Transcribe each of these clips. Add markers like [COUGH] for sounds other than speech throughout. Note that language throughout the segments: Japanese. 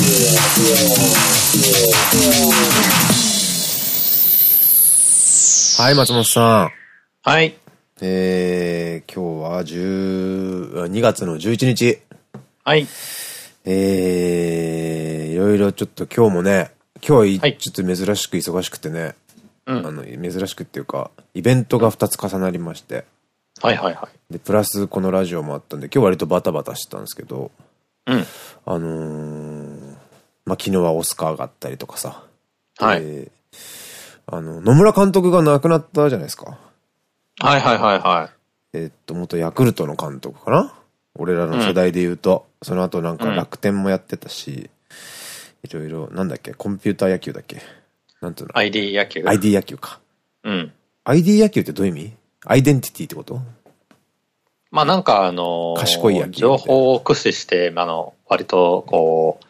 はい、松本さん。はい。えー、今日は10、2月の11日。はい。えー、いろいろちょっと今日もね、今日ははいちょっと珍しく忙しくてね、うんあの、珍しくっていうか、イベントが2つ重なりまして、はいはいはい。で、プラスこのラジオもあったんで、今日割とバタバタしてたんですけど、うん。あのー、まあ、昨日はオスカーがあったりとかさ、はいであの、野村監督が亡くなったじゃないですか。はいはいはいはえっと、元ヤクルトの監督かな俺らの世代で言うと、その後なんか楽天もやってたし、いろいろ、なんだっけ、コンピューター野球だっけなんていうのい。ID 野球。?ID 野球か。うん。ID 野球ってどういう意味？アイデンティティってこと？まあなんかあのー賢い情報を駆使して、あの、割とこう、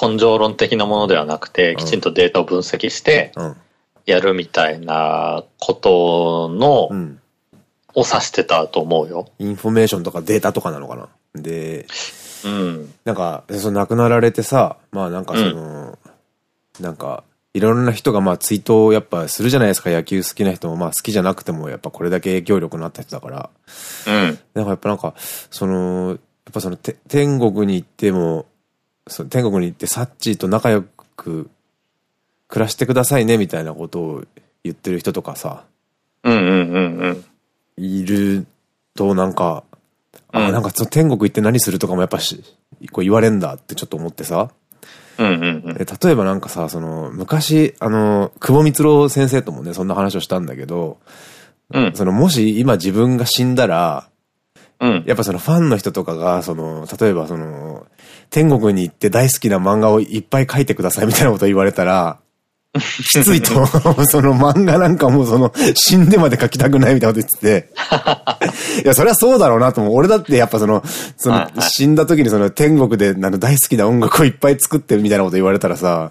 根性論的なものではなくて、きちんとデータを分析してうん。やるみたいなことの、うん。を指してたと思うよ。インフォメーションとかデータとかなのかな？で、うん。なんか、その亡くなられてさ、まあなんかその、なんか、いろんな人がまあツイートをやっぱするじゃないですか、野球好きな人も、まあ好きじゃなくてもやっぱこれだけ影響力のあった人だから。うん。なんかやっぱなんか、その、やっぱそのて天国に行っても、その天国に行ってサッチーと仲良く暮らしてくださいねみたいなことを言ってる人とかさ、うんうんうんうん。いるとなんか、あ、うんなんかその天国行って何するとかもやっぱし、こう言われんだってちょっと思ってさ。うんうんうん。え例えばなんかさ、その、昔、あの、久保光郎先生ともね、そんな話をしたんだけど、うん。その、もし今自分が死んだら、うん。やっぱそのファンの人とかが、その、例えばその、天国に行って大好きな漫画をいっぱい書いてくださいみたいなこと言われたら、きついと、[LAUGHS] その漫画なんかもうその、死んでまで書きたくないみたいなこと言ってて。[LAUGHS] いや、それはそうだろうなと思う。俺だってやっぱその、その死んだ時にその天国であの大好きな音楽をいっぱい作ってみたいなこと言われたらさ、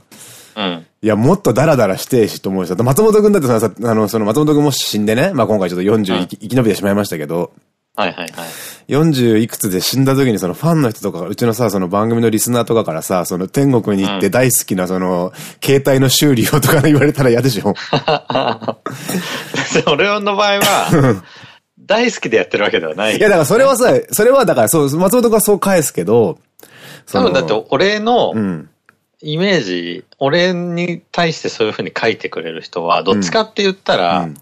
うん。いや、もっとダラダラしてえしと思うし、松本くんだってさ、あの、その松本くんも死んでね、まあ今回ちょっと40生き,、生き延びてしまいましたけど、はいはいはい。40いくつで死んだ時にそのファンの人とか、うちのさ、その番組のリスナーとかからさ、その天国に行って大好きなその、携帯の修理をとか言われたら嫌でしょ [LAUGHS] 俺の場合は、大好きでやってるわけではない。いや、だからそれはさ、それはだからそう、松本くんはそう返すけど、多分だって俺のうん。イメージ、俺に対してそういうふうに書いてくれる人は、どっちかって言ったら、うん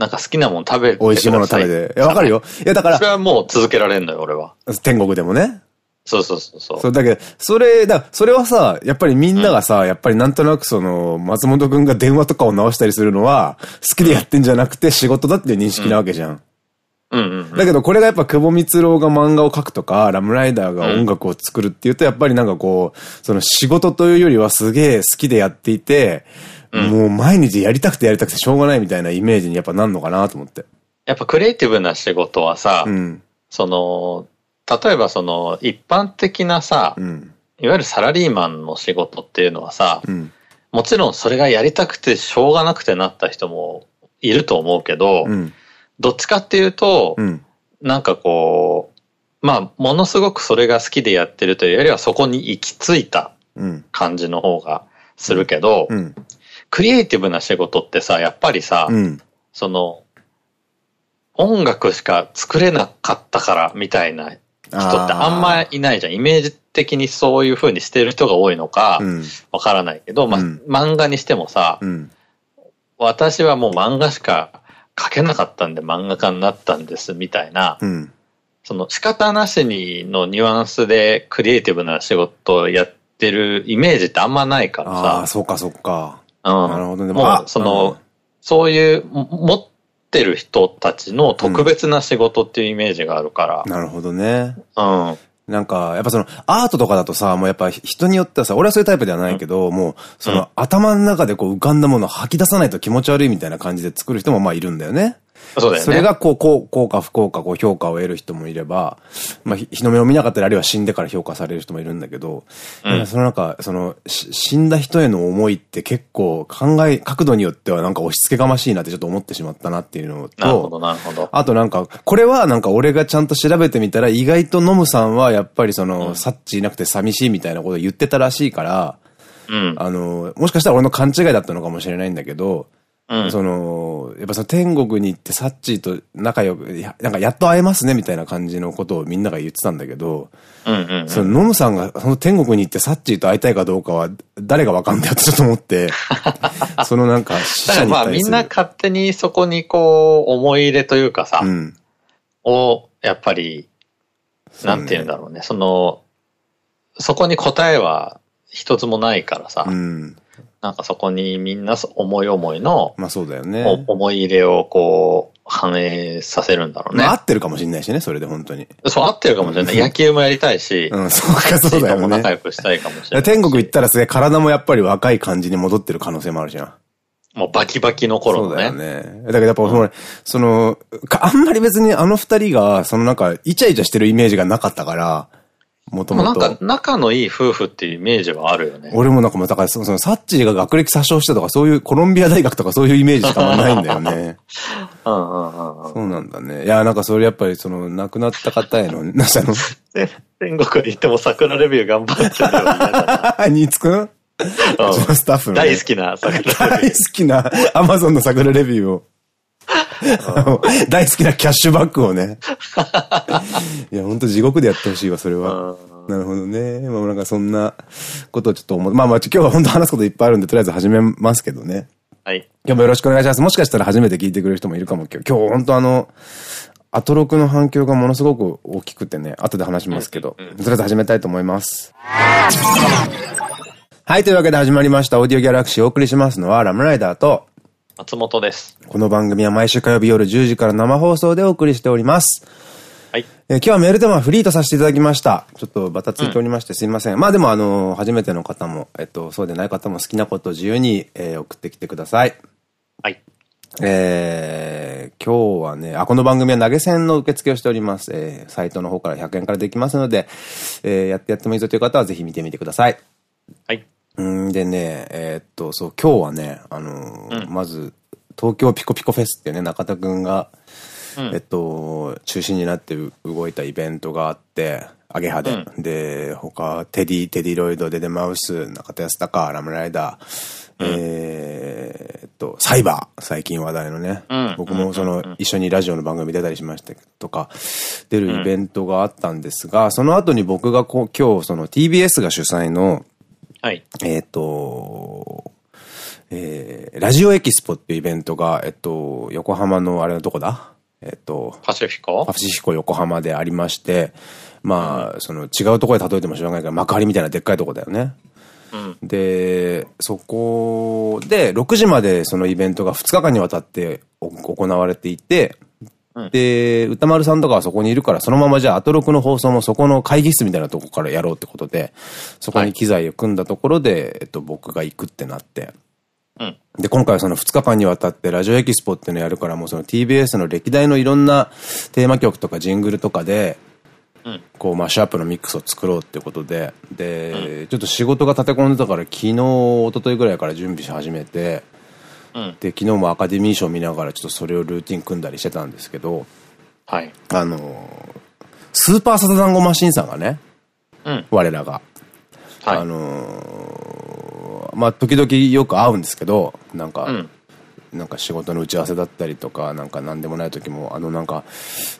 なんか好きなもの食べてくださ美味しいもの食べて。いや、わかるよ。いや、だからそれ、はもう続けられんのよ、俺は。天国でもね。そうそうそうそう。そう、だけど、それ、だそれはさ、やっぱりみんながさ、やっぱりなんとなくその、松本くんが電話とかを直したりするのは、好きでやってんじゃなくて仕事だっていう認識なわけじゃん。うんうんうん。だけどこれがやっぱ久保光郎が漫画を描くとか、ラムライダーが音楽を作るっていうと、やっぱりなんかこう、その仕事というよりはすげえ好きでやっていて、もう毎日やりたくてやりたくてしょうがないみたいなイメージにやっぱなんのかなと思って。やっぱクリエイティブな仕事はさ、うん。その、例えばその、一般的なさ、うん。いわゆるサラリーマンの仕事っていうのはさ、うん。もちろんそれがやりたくてしょうがなくてなった人もいると思うけど、うん。どっちかっていうと、うん。なんかこう、まあ、ものすごくそれが好きでやってるというよりはそこに行き着いたうん。感じの方がするけど、うん。クリエイティブな仕事ってさ、やっぱりさ、うん。その、音楽しか作れなかったからみたいな人ってあんまいないじゃん。イメージ的にそういう風にしてる人が多いのかう、ん。わからないけど、まあ、うん漫画にしてもさ、うん。私はもう漫画しか描けなかったんで漫画家になったんですみたいな、うん。その仕方なしにのニュアンスでクリエイティブな仕事をやってるイメージってあんまないからああ、さ。そうかそうか。うん。なるほどね。もあう、その、そういう、も持ってる人たちの特別な仕事っていうイメージがあるかなるほどね。ら。うん。なんか、やっぱその、アートとかだとさ、もうやっぱ人によってはさ、俺はそういうタイプではないけど、もう、その、頭の中でこう浮かんだものを吐き出さないと気持ち悪いみたいな感じで作る人もまあいるんだよね。そね。それがこう、こう、効果、不効果、こう評価を得る人もいれば、まあ、日の目を見なかったり、あるいは死んでから評価される人もいるんだけど、うん、そのなんか、その、死んだ人への思いって結構考え、角度によってはなんか押し付けがましいなってちょっと思ってしまったなっていうのと、なるほど、なるほど。あとなんか、これはなんか俺がちゃんと調べてみたら、意外とノムさんはやっぱりその、うん、サッチいなくて寂しいみたいなことを言ってたらしいから、うん、あの、もしかしたら俺の勘違いだったのかもしれないんだけど、うん、その、やっぱその天国に行ってサッチーと仲良く、なんかやっと会えますねみたいな感じのことをみんなが言ってたんだけど、そのノムさんがその天国に行ってサッチーと会いたいかどうかは誰がわかんだよってちょっと思って、[LAUGHS] そのなんか死者にまあみんな勝手にそこにこう思い入れというかさ、うん、をやっぱり、なんて言うんだろうね、その、そこに答えは一つもないからさ、うん、なんかそこにみんな思い思いの、まあそうだよね。思い入れをこう、反映させるんだろうね。合ってるかもしれないしね、それで本当に。そう、合ってるかもしれない。野球もやりたいし。うん、そうか、そうだよね。仲良くしたいかもしれない。天国行ったらすげえ体もやっぱり若い感じに戻ってる可能性もあるじゃん。もうバキバキの頃のね。そうだよね。だけどやっぱ、うん、その、あんまり別にあの二人が、そのなんか、イチャイチャしてるイメージがなかったから、もともと。なんか、仲のいい夫婦っていうイメージはあるよね。俺もなんかもう、だからその、サッチーが学歴詐称したとか、そういうコロンビア大学とかそういうイメージしかないんだよね。[LAUGHS] うんうんうん。そうなんだね。いや、なんかそれやっぱりその、亡くなった方への、[LAUGHS] なしたの天国に行っても桜レビュー頑張ってるよ、な。ニーツくん？スタッフの、大好きな桜レビュー。大好きなアマゾンの桜レビューを。[LAUGHS] 大好きなキャッシュバックをね。[LAUGHS] いや、ほんと地獄でやってほしいわ、それは。なるほどね。まあなんかそんなことをちょっと思う。まあまあ今日は本当話すこといっぱいあるんで、とりあえず始めますけどね。はい。今日もよろしくお願いします。もしかしたら初めて聞いてくれる人もいるかも今日。今日本当あの、アトロクの反響がものすごく大きくてね、後で話しますけど、とりあえず始めたいと思います。はい、というわけで始まりました。オーディオギャラクシーをお送りしますのは、ラムライダーと、松本です。この番組は毎週火曜日夜10時から生放送でお送りしております。はい。えー、今日はメールでもフリーとさせていただきました。ちょっとバタついておりましてすいません。うん、まあでもあの、初めての方も、えっと、そうでない方も好きなことを自由に、えー、送ってきてください。はい。えー、今日はね、あ、この番組は投げ銭の受付をしております。えー、サイトの方から100円からできますので、えー、やってやってもいいぞという方はぜひ見てみてください。はい。うんでね、えー、っと、そう、今日はね、あのーうん、まず、東京ピコピコフェスってね、中田くんが、うん、えっと、中心になって動いたイベントがあって、アゲハで。うん、で、他、テディ、テディロイド、デデマウス、中田康隆、ラムライダー、うん、えっと、サイバー、最近話題のね。僕もその、一緒にラジオの番組出たりしましたとか、出るイベントがあったんですが、その後に僕がこう今日、その TBS が主催の、はい。えっと、えー、ラジオエキスポっていうイベントが、えっと、横浜のあれのどこだ？えっと、パシフィコ？パシフィコ横浜でありまして、まあ、うん、その違うところで例えてもしょうがないから、幕張みたいなでっかいとこだよね。うん、で、そこで6時までそのイベントが2日間にわたって行われていて、うん、で、歌丸さんとかはそこにいるから、そのままじゃあ、アトロクの放送もそこの会議室みたいなとこからやろうってことで、そこに機材を組んだところで、はい、えっと、僕が行くってなって、で、今回はその2日間にわたってラジオエキスポっていうのをやるから、もうその TBS の歴代のいろんなテーマ曲とかジングルとかで、うん、こうマッシュアップのミックスを作ろうってことで、で、うん、ちょっと仕事が立て込んでたから昨日、一昨日ぐらいから準備し始めて、うん、で、昨日もアカデミー賞見ながらちょっとそれをルーティン組んだりしてたんですけど、はい。あの、スーパーサザダンゴマシンさんがね、うん、我らが、はい、あのまあ、時々よく会うんですけど、なんか、うん、なんか仕事の打ち合わせだったりとか、なんか何でもない時も、あのなんか、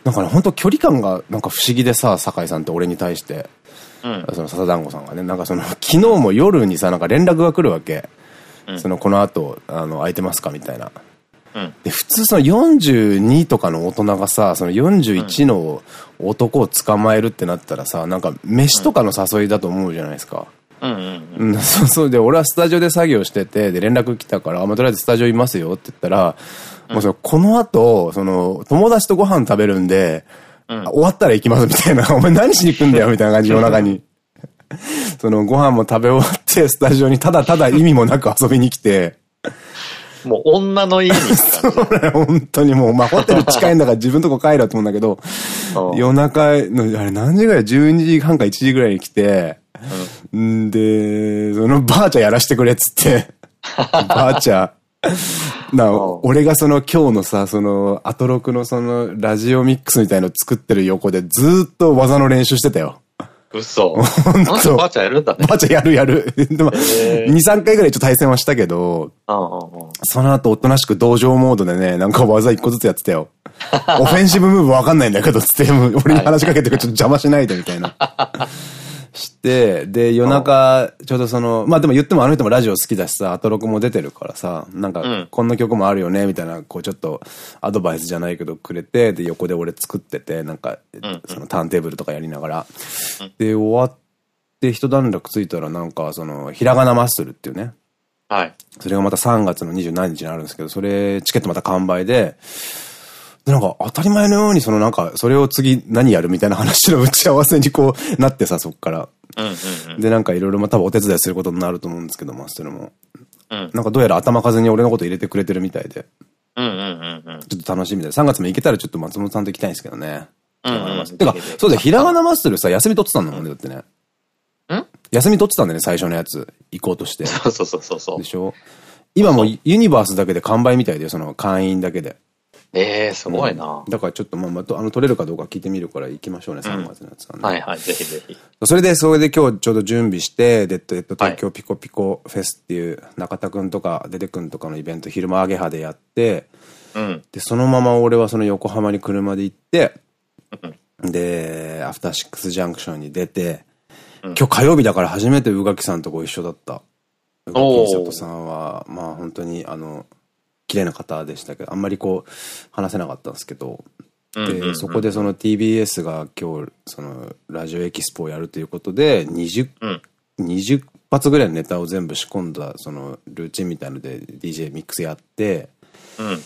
なんかね、本当距離感がなんか不思議でさ、酒井さんって俺に対して、うん、その笹団子さんがね、なんかその、昨日も夜にさ、なんか連絡が来るわけ。うん、その、この後、あの、空いてますかみたいな。うん、で、普通その42とかの大人がさ、その41の男を捕まえるってなったらさ、なんか飯とかの誘いだと思うじゃないですか。うん、そうそう。で、俺はスタジオで作業してて、で、連絡来たから、あ、まあ、とりあえずスタジオいますよって言ったら、うん、もうその、この後、その、友達とご飯食べるんで、うん、終わったら行きますみたいな、お前何しに行くんだよみたいな感じの中に。その、ご飯も食べ終わスタジオにただただ意味もなく遊びに来て、もう女の家に行く感じ。本当にもう、まあホテル近いんだから自分とこ帰ると思うんだけど、夜中の、あれ何時ぐらい ?12 時半か1時ぐらいに来て、うん、で、そのばあちゃんやらしてくれっつって、ばあちゃん、な、俺がその今日のさ、その、アトロクのその、ラジオミックスみたいの作ってる横でずっと技の練習してたよ。嘘。[LAUGHS] 本当ばあちゃんやるんだね。ばあちゃんやるやる。[LAUGHS] でも、2、3回ぐらいちょっと対戦はしたけど、その後おとなしく同情モードでね、なんか技1個ずつやってたよ。[LAUGHS] オフェンシブムーブわかんないんだけど、つって、俺に話しかけてちょっと邪魔しないでみたいな。して、で、夜中、ちょうどその、まあでも言ってもあの人もラジオ好きだしさ、アトロクも出てるからさ、なんか、こんな曲もあるよね、みたいな、こうちょっと、アドバイスじゃないけどくれて、で、横で俺作ってて、なんか、そのターンテーブルとかやりながら。で、終わって、一段落ついたらなんか、その、ひらがなマッスルっていうね。はい。それがまた3月の27日にあるんですけど、それ、チケットまた完売で、で、なんか当たり前のようにそのなんか、それを次何やるみたいな話の打ち合わせにこうなってさ、そっから。で、なんかいろいろま多分お手伝いすることになると思うんですけど、マステルも。うん、なんかどうやら頭数に俺のこと入れてくれてるみたいで。ちょっと楽しみで。3月も行けたらちょっと松本さんと行きたいんですけどね。てか、そうだよ、ひらがなマッスルさ、休み取ってたんだもんね、だってね。ん？休み取ってたんだよね、最初のやつ。行こうとして。そうそうそうそう。でしょ？今もユニバースだけで完売みたいで、その会員だけで。ええー、すごいな、うん、だからちょっとまあ、まあ、あの、取れるかどうか聞いてみるから行きましょうね、3月のやつはね。はいはい、ぜひぜひ。それで、それで今日ちょうど準備して、デッドデッド東京ピコピコフェスっていう、中田くんとか、デデくんとかのイベント、昼間アゲハでやって、うん、で、そのまま俺はその横浜に車で行って、うん、で、アフターシックスジャンクションに出て、今日火曜日だから初めて宇垣さんとご一緒だった。宇垣美里さんは、まあ本当にあの、綺麗な方でしたけど、あんまりこう、話せなかったんですけど、で、そこでその TBS が今日、その、ラジオエキスポをやるということで、20、うん、20発ぐらいのネタを全部仕込んだ、その、ルーチンみたいので DJ ミックスやって、うん、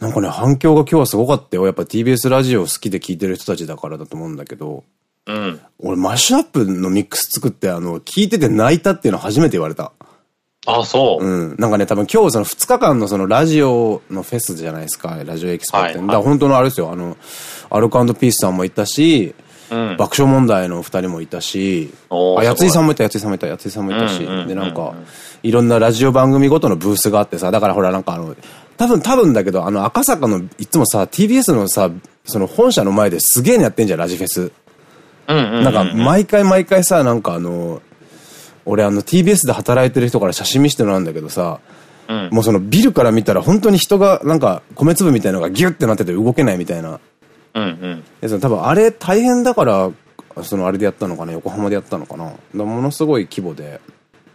なんかね、反響が今日はすごかったよ。やっぱ TBS ラジオ好きで聴いてる人たちだからだと思うんだけど、うん、俺マッシュアップのミックス作って、あの、聞いてて泣いたっていうの初めて言われた。あ、そう。うん。なんかね、多分今日その2日間のそのラジオのフェスじゃないですか、ラジオエキスポって。はい、だから本当のあれですよ、あの、アルコピースさんもいたし、うん、爆笑問題の二人もいたし、あ、やついさんもいた、やついさんもいた、やついさんもいたし、で、なんか、いろんなラジオ番組ごとのブースがあってさ、だからほらなんかあの、多分、多分だけど、あの、赤坂の、いつもさ、TBS のさ、その本社の前ですげえのやってんじゃん、ラジフェス。なんか、毎回毎回さ、なんかあの、俺あの TBS で働いてる人から写真見せてもらうんだけどさ、うん、もうそのビルから見たら本当に人がなんか米粒みたいなのがギュッてなってて動けないみたいな。うんうん。多分あれ大変だから、そのあれでやったのかな？横浜でやったのかな？ものすごい規模で。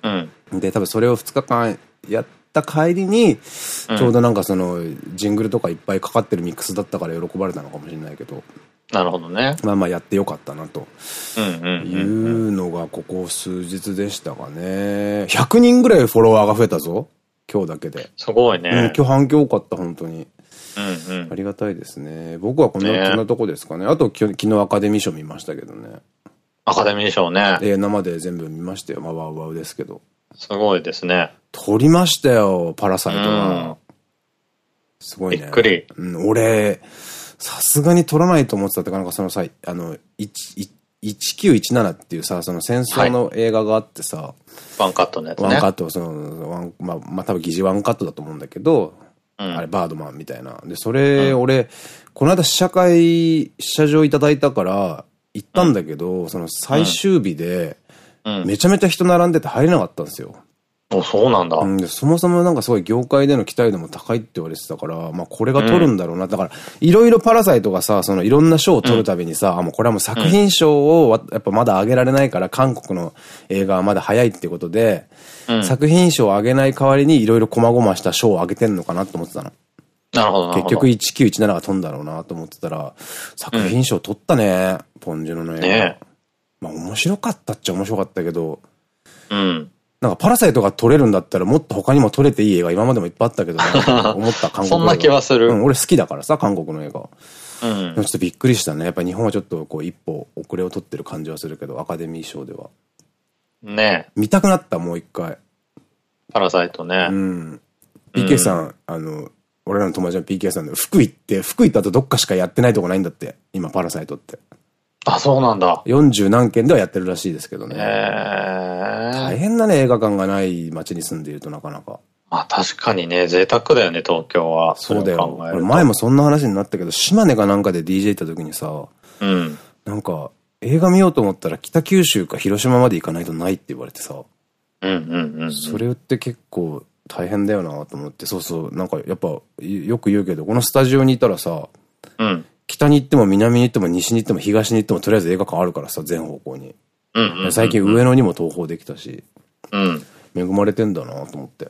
うん。で、多分それを2日間やった帰りに、ちょうどなんかその、ジングルとかいっぱいかかってるミックスだったから喜ばれたのかもしれないけど。なるほどね。まあまあやってよかったなと。いうのがここ数日でしたかね。100人ぐらいフォロワーが増えたぞ。今日だけで。すごいね。うん、今日反響多かった、本当に。うんうん、ありがたいですね。僕はこんな、こんなとこですかね。あと昨日アカデミー賞見ましたけどね。アカデミー賞ね。えー、生で全部見ましたよ。まあ、ワウワウですけど。すごいですね。撮りましたよ、パラサイトは。すごいね。びっくり。うん、俺、さすがに取らないと思ってたってか、なんかそのさ、あの、1917っていうさ、その戦争の映画があってさ、はい、ワンカットのやつね。ワンカット、その、ワン、まあ、まあ、多分疑似ワンカットだと思うんだけど、うん、あれ、バードマンみたいな。で、それ、うん、俺、この間試写会、試写場いただいたから、行ったんだけど、うん、その最終日で、めちゃめちゃ人並んでて入れなかったんですよ。お、そうなんだ。うん、で、そもそもなんかすごい業界での期待度も高いって言われてたから、まあこれが取るんだろうな。うん、だから、いろいろパラサイトがさ、そのいろんな賞を取るたびにさ、うん、あ、もうこれはもう作品賞をやっぱまだ上げられないから、韓国の映画はまだ早いってことで、作品賞を上げない代わりにいろいろ細々した賞を上げてんのかなと思ってたの。なるほど。結局1917が飛んだろうなと思ってたら、作品賞取ったね、ポンジュノの映画。ね、まあ面白かったっちゃ面白かったけど、うん。なんかパラサイトが撮れるんだったらもっと他にも撮れていい映画今までもいっぱいあったけど、[LAUGHS] 思った韓国そんな気はする。うん、俺好きだからさ、韓国の映画。うん。ちょっとびっくりしたね。やっぱ日本はちょっとこう一歩遅れを取ってる感じはするけど、アカデミー賞では。ね見たくなった、もう一回。パラサイトね。うん。PK さん、あの、俺らの友達の PK さんで、福井って、福井とあとどっかしかやってないとこないんだって。今、パラサイトって。あ、そうなんだ。40何件ではやってるらしいですけどね。大変だね、映画館がない街に住んでいるとなかなか。まあ確かにね、贅沢だよね、東京は。そうだよ。前もそんな話になったけど、島根かなんかで DJ 行った時にさ、うん。なんか、映画見ようと思ったら北九州か広島まで行かないとないって言われてさ。うんうんうん、それって結構大変だよなと思って、そうそう、なんかやっぱよく言うけど、このスタジオにいたらさ、うん、北に行っても南に行っても西に行っても東に行ってもとりあえず映画館あるからさ、全方向に。最近上野にも東宝できたし、うん、恵まれてんだなと思って。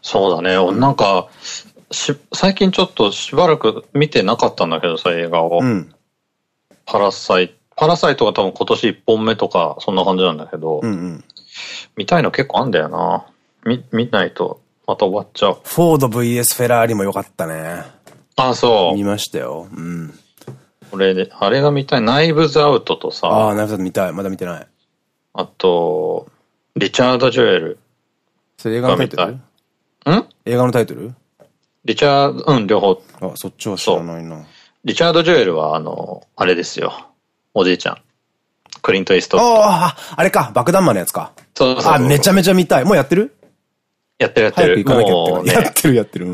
そうだね、うん、なんか、し、最近ちょっとしばらく見てなかったんだけどさ、映画を。うん、パラサイト、パラサイトが多分今年1本目とか、そんな感じなんだけど、うんうん、見たいの結構あんだよな。見、見ないと、また終わっちゃう。フォード VS フェラーリも良かったね。あ、そう。見ましたよ。うん。俺で、あれが見たい。ナイブズアウトとさ。ああ、ナイブズアウト見たい。まだ見てない。あと、リチャード・ジョエル。それ映画のタイトル？ん？映画のタイトル？リチャード、うん、両方。あ、そっちは知らないな。リチャード・ジョエルは、あの、あれですよ。おじいちゃん。クリント・イースト。ああ、あれか、爆弾魔のやつか。そうそうあ、めちゃめちゃ見たい。もうやってる？やってるやってる。早く行かなきゃって。やってるやってる。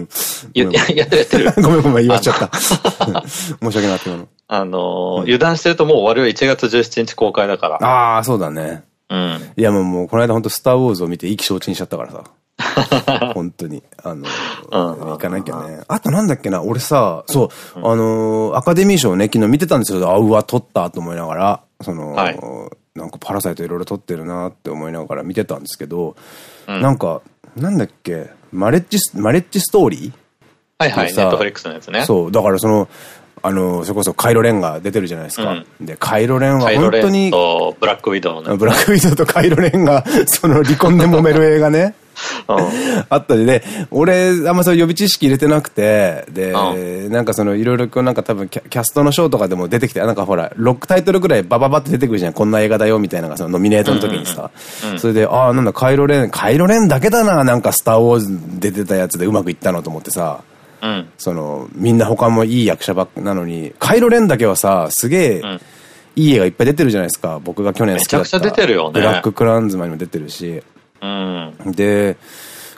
やってるやってる。[LAUGHS] ごめんごめん言わしちゃった。[LAUGHS] 申し訳なくあの、油断してるともう終わるよ。1月17日公開だから。ああ、そうだね。うん。いやもう、もうこの間本当スターウォーズを見て意気消沈しちゃったからさ。[LAUGHS] 本当に。あの、行かなきゃね。あとなんだっけな、俺さ、そう、あの、アカデミー賞ね、昨日見てたんですよ。あ、うわ、撮ったと思いながら、その、なんかパラサイトいろいろ撮ってるなって思いながら見てたんですけど、なんか、なんだっけ、マレッジ、マレッジストーリー？はいはい、ネットフリックスのやつね。そう、だからその、あの、それこそカイロレンが出てるじゃないですか。うん、で、カイロレンは本当に。とブラックウィドウの、ね。ブラックウィドウとカイロレンが、その離婚で揉める映画ね。[LAUGHS] あったりで、俺、あんまそう予備知識入れてなくて、で、なんかその、いろいろなんか多分キャストのショーとかでも出てきて、なんかほら、6タイトルぐらいバババって出てくるじゃん。こんな映画だよ、みたいなのが、そのノミネートの時にさ。それで、ああ、なんだ、カイロレン、カイロレンだけだな、なんかスターウォーズ出てたやつでうまくいったのと思ってさ。うん、その、みんな他もいい役者ばっかなのに、カイロレンだけはさ、すげえ、いい映画いっぱい出てるじゃないですか。僕が去年好きだった。めちゃくちゃ出てるよね。ブラッククランズマンにも出てるし。うん、で、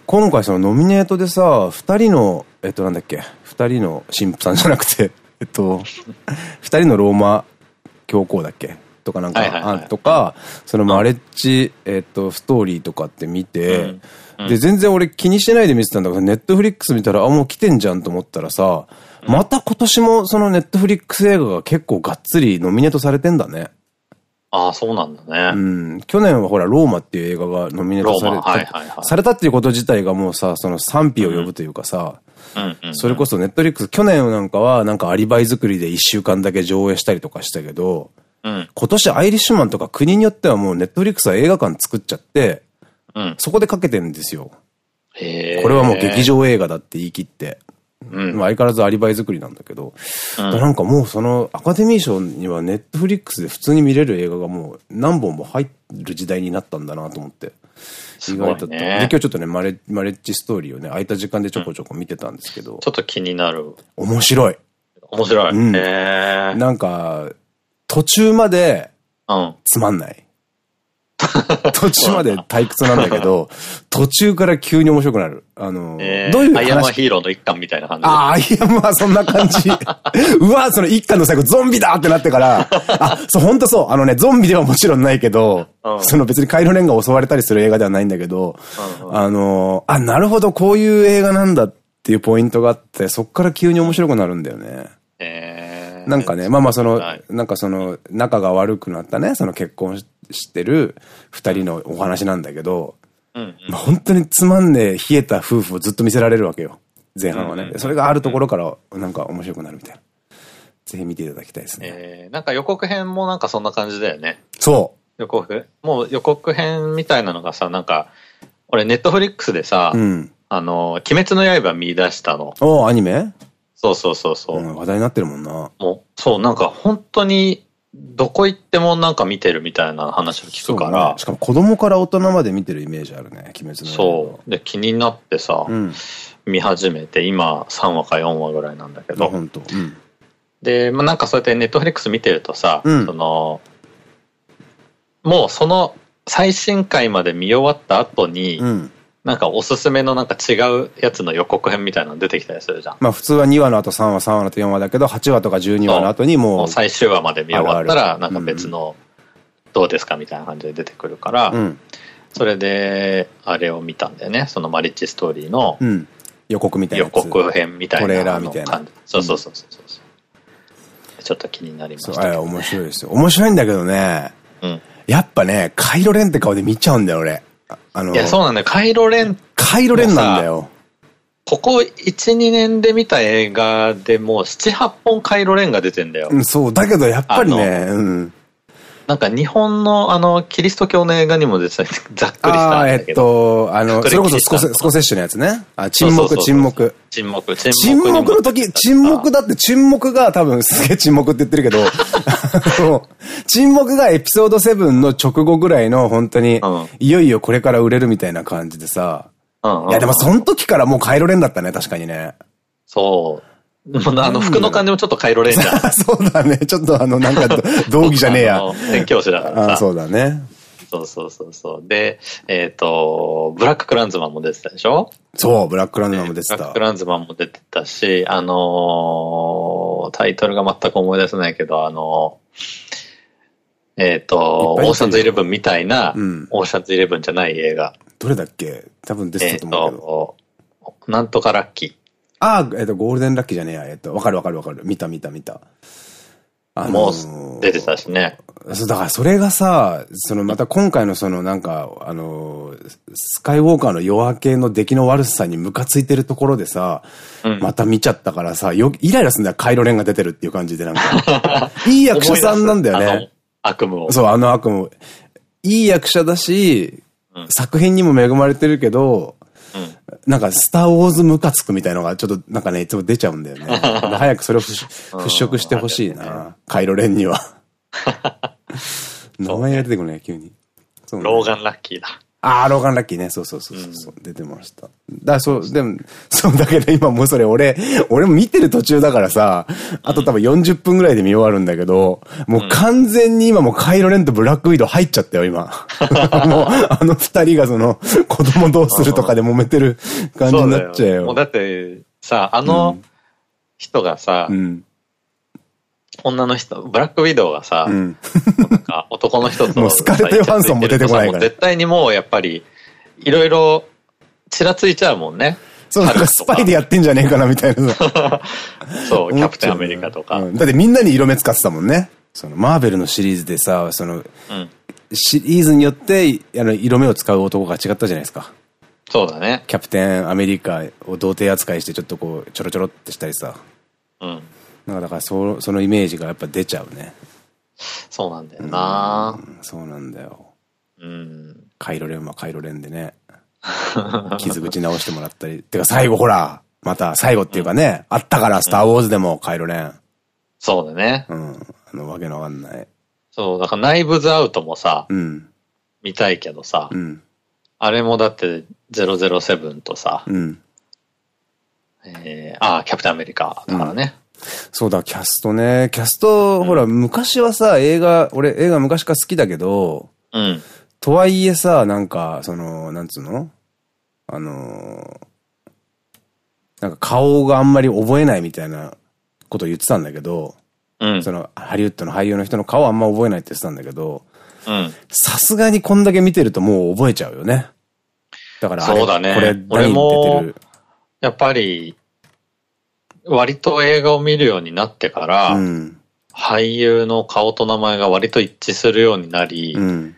今回そのノミネートでさ、二人の、えっとなんだっけ、二人の神父さんじゃなくて、[LAUGHS] えっと、二人のローマ教皇だっけとかなんか、とか、そのマレッジ、えっと、ストーリーとかって見て、で、全然俺気にしてないで見てたんだけど、ネットフリックス見たら、あ、もう来てんじゃんと思ったらさ、また今年もそのネットフリックス映画が結構がっつりノミネートされてんだね。ああ、そうなんだね。うん。去年はほら、ローマっていう映画がノミネートされた、されたっていうこと自体がもうさ、その賛否を呼ぶというかさ、それこそネットリックス、去年なんかはなんかアリバイ作りで一週間だけ上映したりとかしたけど、うん、今年アイリッシュマンとか国によってはもうネットリックスは映画館作っちゃって、うん、そこでかけてるんですよ。これはもう劇場映画だって言い切って。うん、相変わらずアリバイ作りなんだけど、うん、なんかもうそのアカデミー賞にはネットフリックスで普通に見れる映画がもう何本も入る時代になったんだなと思って。意外と、ね、で、今日ちょっとね、マレマレッジストーリーをね、空いた時間でちょこちょこ見てたんですけど。うん、ちょっと気になる。面白い。面白い。うん。なんか、途中まで、つまんない。[LAUGHS] 途中まで退屈なんだけど、[LAUGHS] 途中から急に面白くなる。あの、えー、どういうアイアムヒーローの一巻みたいな感じああ、アイアムはそんな感じ。[LAUGHS] うわその一巻の最後ゾンビだってなってから、あ、そう、ほんとそう。あのね、ゾンビではもちろんないけど、うん、その別にカイロレンが襲われたりする映画ではないんだけど、うんうん、あの、あ、なるほど、こういう映画なんだっていうポイントがあって、そっから急に面白くなるんだよね。えー、なんかね、まあまあその、なんかその、仲が悪くなったね、その結婚してる二人のお話なんだけど、本当につまんねえ冷えた夫婦をずっと見せられるわけよ。前半はね。それがあるところからなんか面白くなるみたいな。ぜひ見ていただきたいですね。えー、なんか予告編もなんかそんな感じだよね。そう。予告？もう予告編みたいなのがさ、なんか、俺ネットフリックスでさ、うん、あの、鬼滅の刃見出したの。おアニメ？そうそうそうそう、うん、話題になってるもんな。もう、そう、なんか本当にどこ行ってもなんか見てるみたいな話を聞くから。ね、しかも子供から大人まで見てるイメージあるね、鬼滅のそう。で、気になってさ、うん、見始めて、今3話か4話ぐらいなんだけど。本当。うん、で、まあ、なんかそうやってネットフリックス見てるとさ、うん、その、もうその最新回まで見終わった後に、うんなんかおすすめのなんか違うやつの予告編みたいなの出てきたりするじゃん。まあ普通は2話の後3話、3話の後4話だけど、8話とか12話の後にもう。もう最終話まで見終わったら、なんか別の、どうですかみたいな感じで出てくるから、うん、それで、あれを見たんだよね。そのマリッジストーリーの、うん、予告みたいな予告編みたいな。トレーラーみたいな。そうそうそうそうそう。ちょっと気になりました、ね。面白いですよ。面白いんだけどね。うん。やっぱね、カイロレンって顔で見ちゃうんだよ、俺。あの、いや、そうなんだよ。カイロレン。カイロレンなんだよ。ここ1、2年で見た映画でもう7、8本カイロレンが出てんだよ。うん、そう。だけどやっぱりね、うん。なんか日本のあの、キリスト教の映画にも出てた、[LAUGHS] ざっくりしたあえっと、あの、それこそスコセスコセッシュのやつね。あ、沈黙、沈黙。沈黙、沈黙の時、沈黙だって沈黙が多分すげえ沈黙って言ってるけど、[LAUGHS] [LAUGHS] 沈黙がエピソード7の直後ぐらいの本当に、いよいよこれから売れるみたいな感じでさ。いやでもその時からもうカイロレンだったね、確かにね。そう。あの、服の感じもちょっとカイロレンジャー。[LAUGHS] そうだね。ちょっとあの、なんか、[LAUGHS] 道義じゃねえや。宣教師だからさ。そうだね。そうそうそうそう。で、えっ、ー、と、ブラッククランズマンも出てたでしょ？そう、ブラッククランズマンも出てた。ブラッククランズマンも出てたし、あのー、タイトルが全く思い出せないけど、あのー、えっ、ー、と、オーシャンズイレブンみたいな、うん、オーシャンズイレブンじゃない映画。どれだっけ？多分出てたと思うけど。えっと、なんとかラッキー。ああ、えっ、ー、と、ゴールデンラッキーじゃねえや。えっ、ー、と、わかるわかるわかる。見た見た見た。あのー、もう出てたしね。そう、だからそれがさ、そのまた今回のそのなんか、あのスカイウォーカーの夜明けの出来の悪さにムカついてるところでさ、うん、また見ちゃったからさ、よ、イライラすんだよ、カイロレンが出てるっていう感じでなんか。[LAUGHS] いい役者さんなんだよね。悪夢を。そう、あの悪夢。いい役者だし、うん、作品にも恵まれてるけど、なんか、スターウォーズムカつくみたいのが、ちょっと、なんかね、いつも出ちゃうんだよね。[LAUGHS] 早くそれを払拭してほしいな。カイロレンには。[LAUGHS] 名前が出てこない、急に。ローガンラッキーだ。ああ、ローガンラッキーね。そうそうそうそう、うん、出てました。だそう、でも、そうだけど今もうそれ俺、[LAUGHS] 俺も見てる途中だからさ、あと多分40分ぐらいで見終わるんだけど、もう完全に今もカイロレンとブラックウィドウ入っちゃったよ、今。[LAUGHS] もう、あの二人がその、子供どうするとかで揉めてる感じになっちゃうよ。うもうだって、さ、あの人がさ、うん、女の人、ブラックウィドウがさ、うん、なんか男の人と。[LAUGHS] もうスカレット・ヨハンソンも出てこないから。絶対にもうやっぱり、いろいろ、ちらついちゃうもんね。そう、なんかスパイでやってんじゃねえかなみたいな。[LAUGHS] そう、キャプテンアメリカとか、うん。だってみんなに色目使ってたもんね。その、マーベルのシリーズでさ、その、うん、シリーズによって、あの、色目を使う男が違ったじゃないですか。そうだね。キャプテンアメリカを童貞扱いしてちょっとこう、ちょろちょろってしたりさ。うん。なんかだからそそのイメージがやっぱ出ちゃうね。そうなんだよな、うん、そうなんだよ。うん。カイロレンはカイロレンでね。傷口直してもらったり。[LAUGHS] てか最後ほら、また最後っていうかね、うん、あったからスターウォーズでもカイロレン。そうだね。うん。あのわけのわかんない。そう、だからナイブズアウトもさ、うん、見たいけどさ、うん、あれもだって007とさ、うん、えー、ああ、キャプテンアメリカだからね。そうだ、キャストね。キャスト、ほら、昔はさ、映画、俺映画昔から好きだけど、うん。とはいえさ、なんか、その、なんつうの？あのなんか顔があんまり覚えないみたいなこと言ってたんだけど、うん、その、ハリウッドの俳優の人の顔あんま覚えないって言ってたんだけど、さすがにこんだけ見てるともう覚えちゃうよね。だからそうだね。これ何出てるやっぱり、割と映画を見るようになってから、うん、俳優の顔と名前が割と一致するようになり、うん、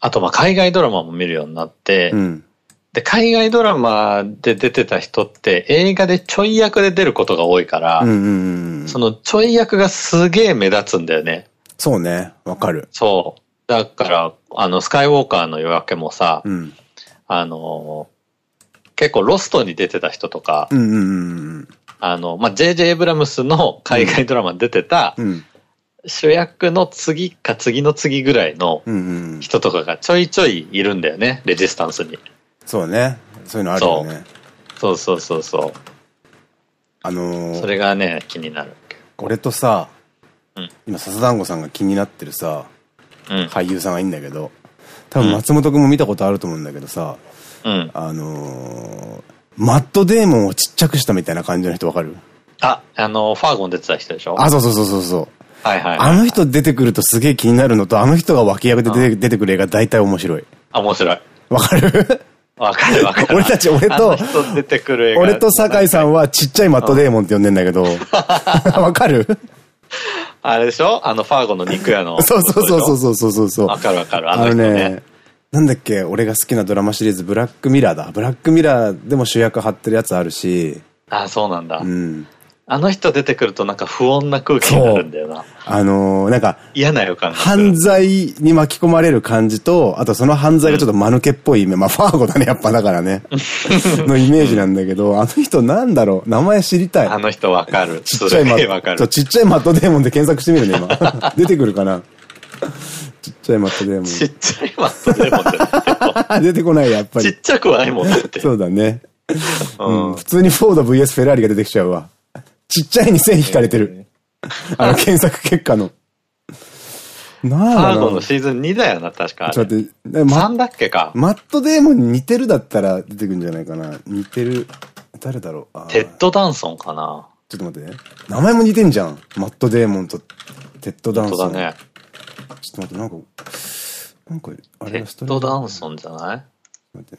あとまあ海外ドラマも見るようになって、うん、で、海外ドラマで出てた人って映画でちょい役で出ることが多いから、そのちょい役がすげえ目立つんだよね。そうね、わかる。そう。だから、あの、スカイウォーカーの夜明けもさ、あの、結構ロストに出てた人とか、あの、まあ、J.J. エイブラムスの海外ドラマに出てた、うん、主役の次か次の次ぐらいの人とかがちょいちょいいるんだよね、レジスタンスに。そうね。そういうのあるよね。そうそうそうそう。あのー、それがね、気になる。俺とさ、うん、今笹団子さんが気になってるさ、うん、俳優さんがいいんだけど、多分松本くんも見たことあると思うんだけどさ、うん、あのー、マットデーモンをちっちゃくしたみたいな感じの人わかる？あ、あのー、ファーゴン出てた人でしょ？あ、そうそうそうそうそう。はいはい、あの人出てくるとすげえ気になるのと、あの人が脇役で出て,、出てくる映画大体面白い。あ、面白い。わかる？わかるわかる。[LAUGHS] 俺たち、俺と、俺と酒井さんはちっちゃいマットデーモンって呼んでんだけど、[LAUGHS] わかる？あれでしょ？あのファーゴの肉屋の。そ [LAUGHS] うそうそうそうそうそうそう。わかるわかる。あのね。なんだっけ俺が好きなドラマシリーズ、ブラックミラーだ。ブラックミラーでも主役張ってるやつあるし。あ、そうなんだ。うん。あの人出てくるとなんか不穏な空気になるんだよな。あのー、なんか、嫌な予感犯罪に巻き込まれる感じと、あとその犯罪がちょっと間抜けっぽい、うん、まあファーゴだね、やっぱだからね。[LAUGHS] のイメージなんだけど、あの人なんだろう？名前知りたい。あの人わかる。ちっちゃいマット。ちっちゃいマットデーモンで検索してみるね、今。[LAUGHS] 出てくるかな？ちっちゃいマットデーモン。ちっちゃいマットデーモンって出てこない、やっぱり。ちっちゃくはないもんねって。そうだね。うん、普通にフォード VS フェラーリが出てきちゃうわ。ちっちゃいに線引かれてる。あの、検索結果の。なあ。ーゴのシーズン2だよな、確か。ちょっと待って、3だっけか。マットデーモンに似てるだったら出てくるんじゃないかな。似てる。誰だろう。テッド・ダンソンかな。ちょっと待ってね。名前も似てんじゃん。マットデーモンとテッド・ダンソン。そうだね。ちょっと待って、なんか、なんか、あれテッド・ダンソンじゃない？待って。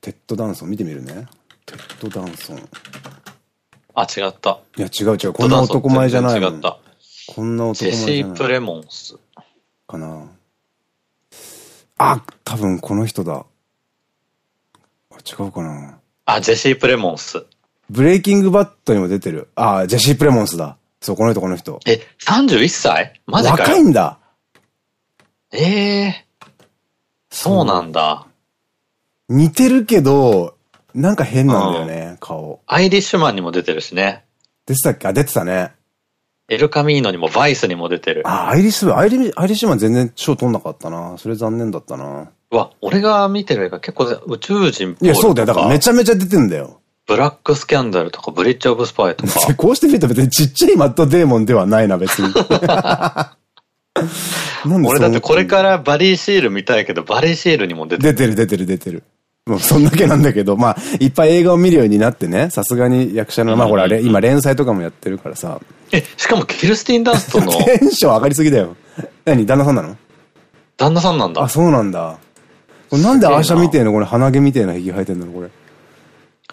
テッド・ダンソン見てみるね。テッド・ダンソン。あ、違った。いや、違う違う。こんな男前じゃないもん。違った。こんな男前じゃない。ジェシー・プレモンス。かな。あ、多分この人だ。違うかな。あ、ジェシー・プレモンス。ブレイキングバットにも出てる。あ、ジェシー・プレモンスだ。そう、この人、この人。え、31歳マジか若いんだ。ええー、そうなんだ。似てるけど、なんか変なんだよね、顔。アイリッシュマンにも出てるしね。出てたっけ？あ、出てたね。エルカミーノにもバイスにも出てる。あ、アイリッシュ、アイリアイリッシュマン全然賞取んなかったな。それ残念だったな。わ、俺が見てる映画結構宇宙人っぽい。いや、そうだよ。だからめちゃめちゃ出てんだよ。ブラックスキャンダルとかブリッジオブスパイとか。こうして見ると別にちっちゃいマットデーモンではないな、別に。[LAUGHS] 俺だってこれからバリーシール見たいけど、バリーシールにも出てる。出てる出てる出てる。もうそんだけなんだけど、まあ、いっぱい映画を見るようになってね、さすがに役者の、まあほら、今連載とかもやってるからさ。え、しかもキルスティン・ダンストの。[LAUGHS] テンション上がりすぎだよ。何旦那さんなの？旦那さんなんだ。あ、そうなんだ。これなんでアーシャみてえの？これ鼻毛みてえなひげ生えてんの？これ。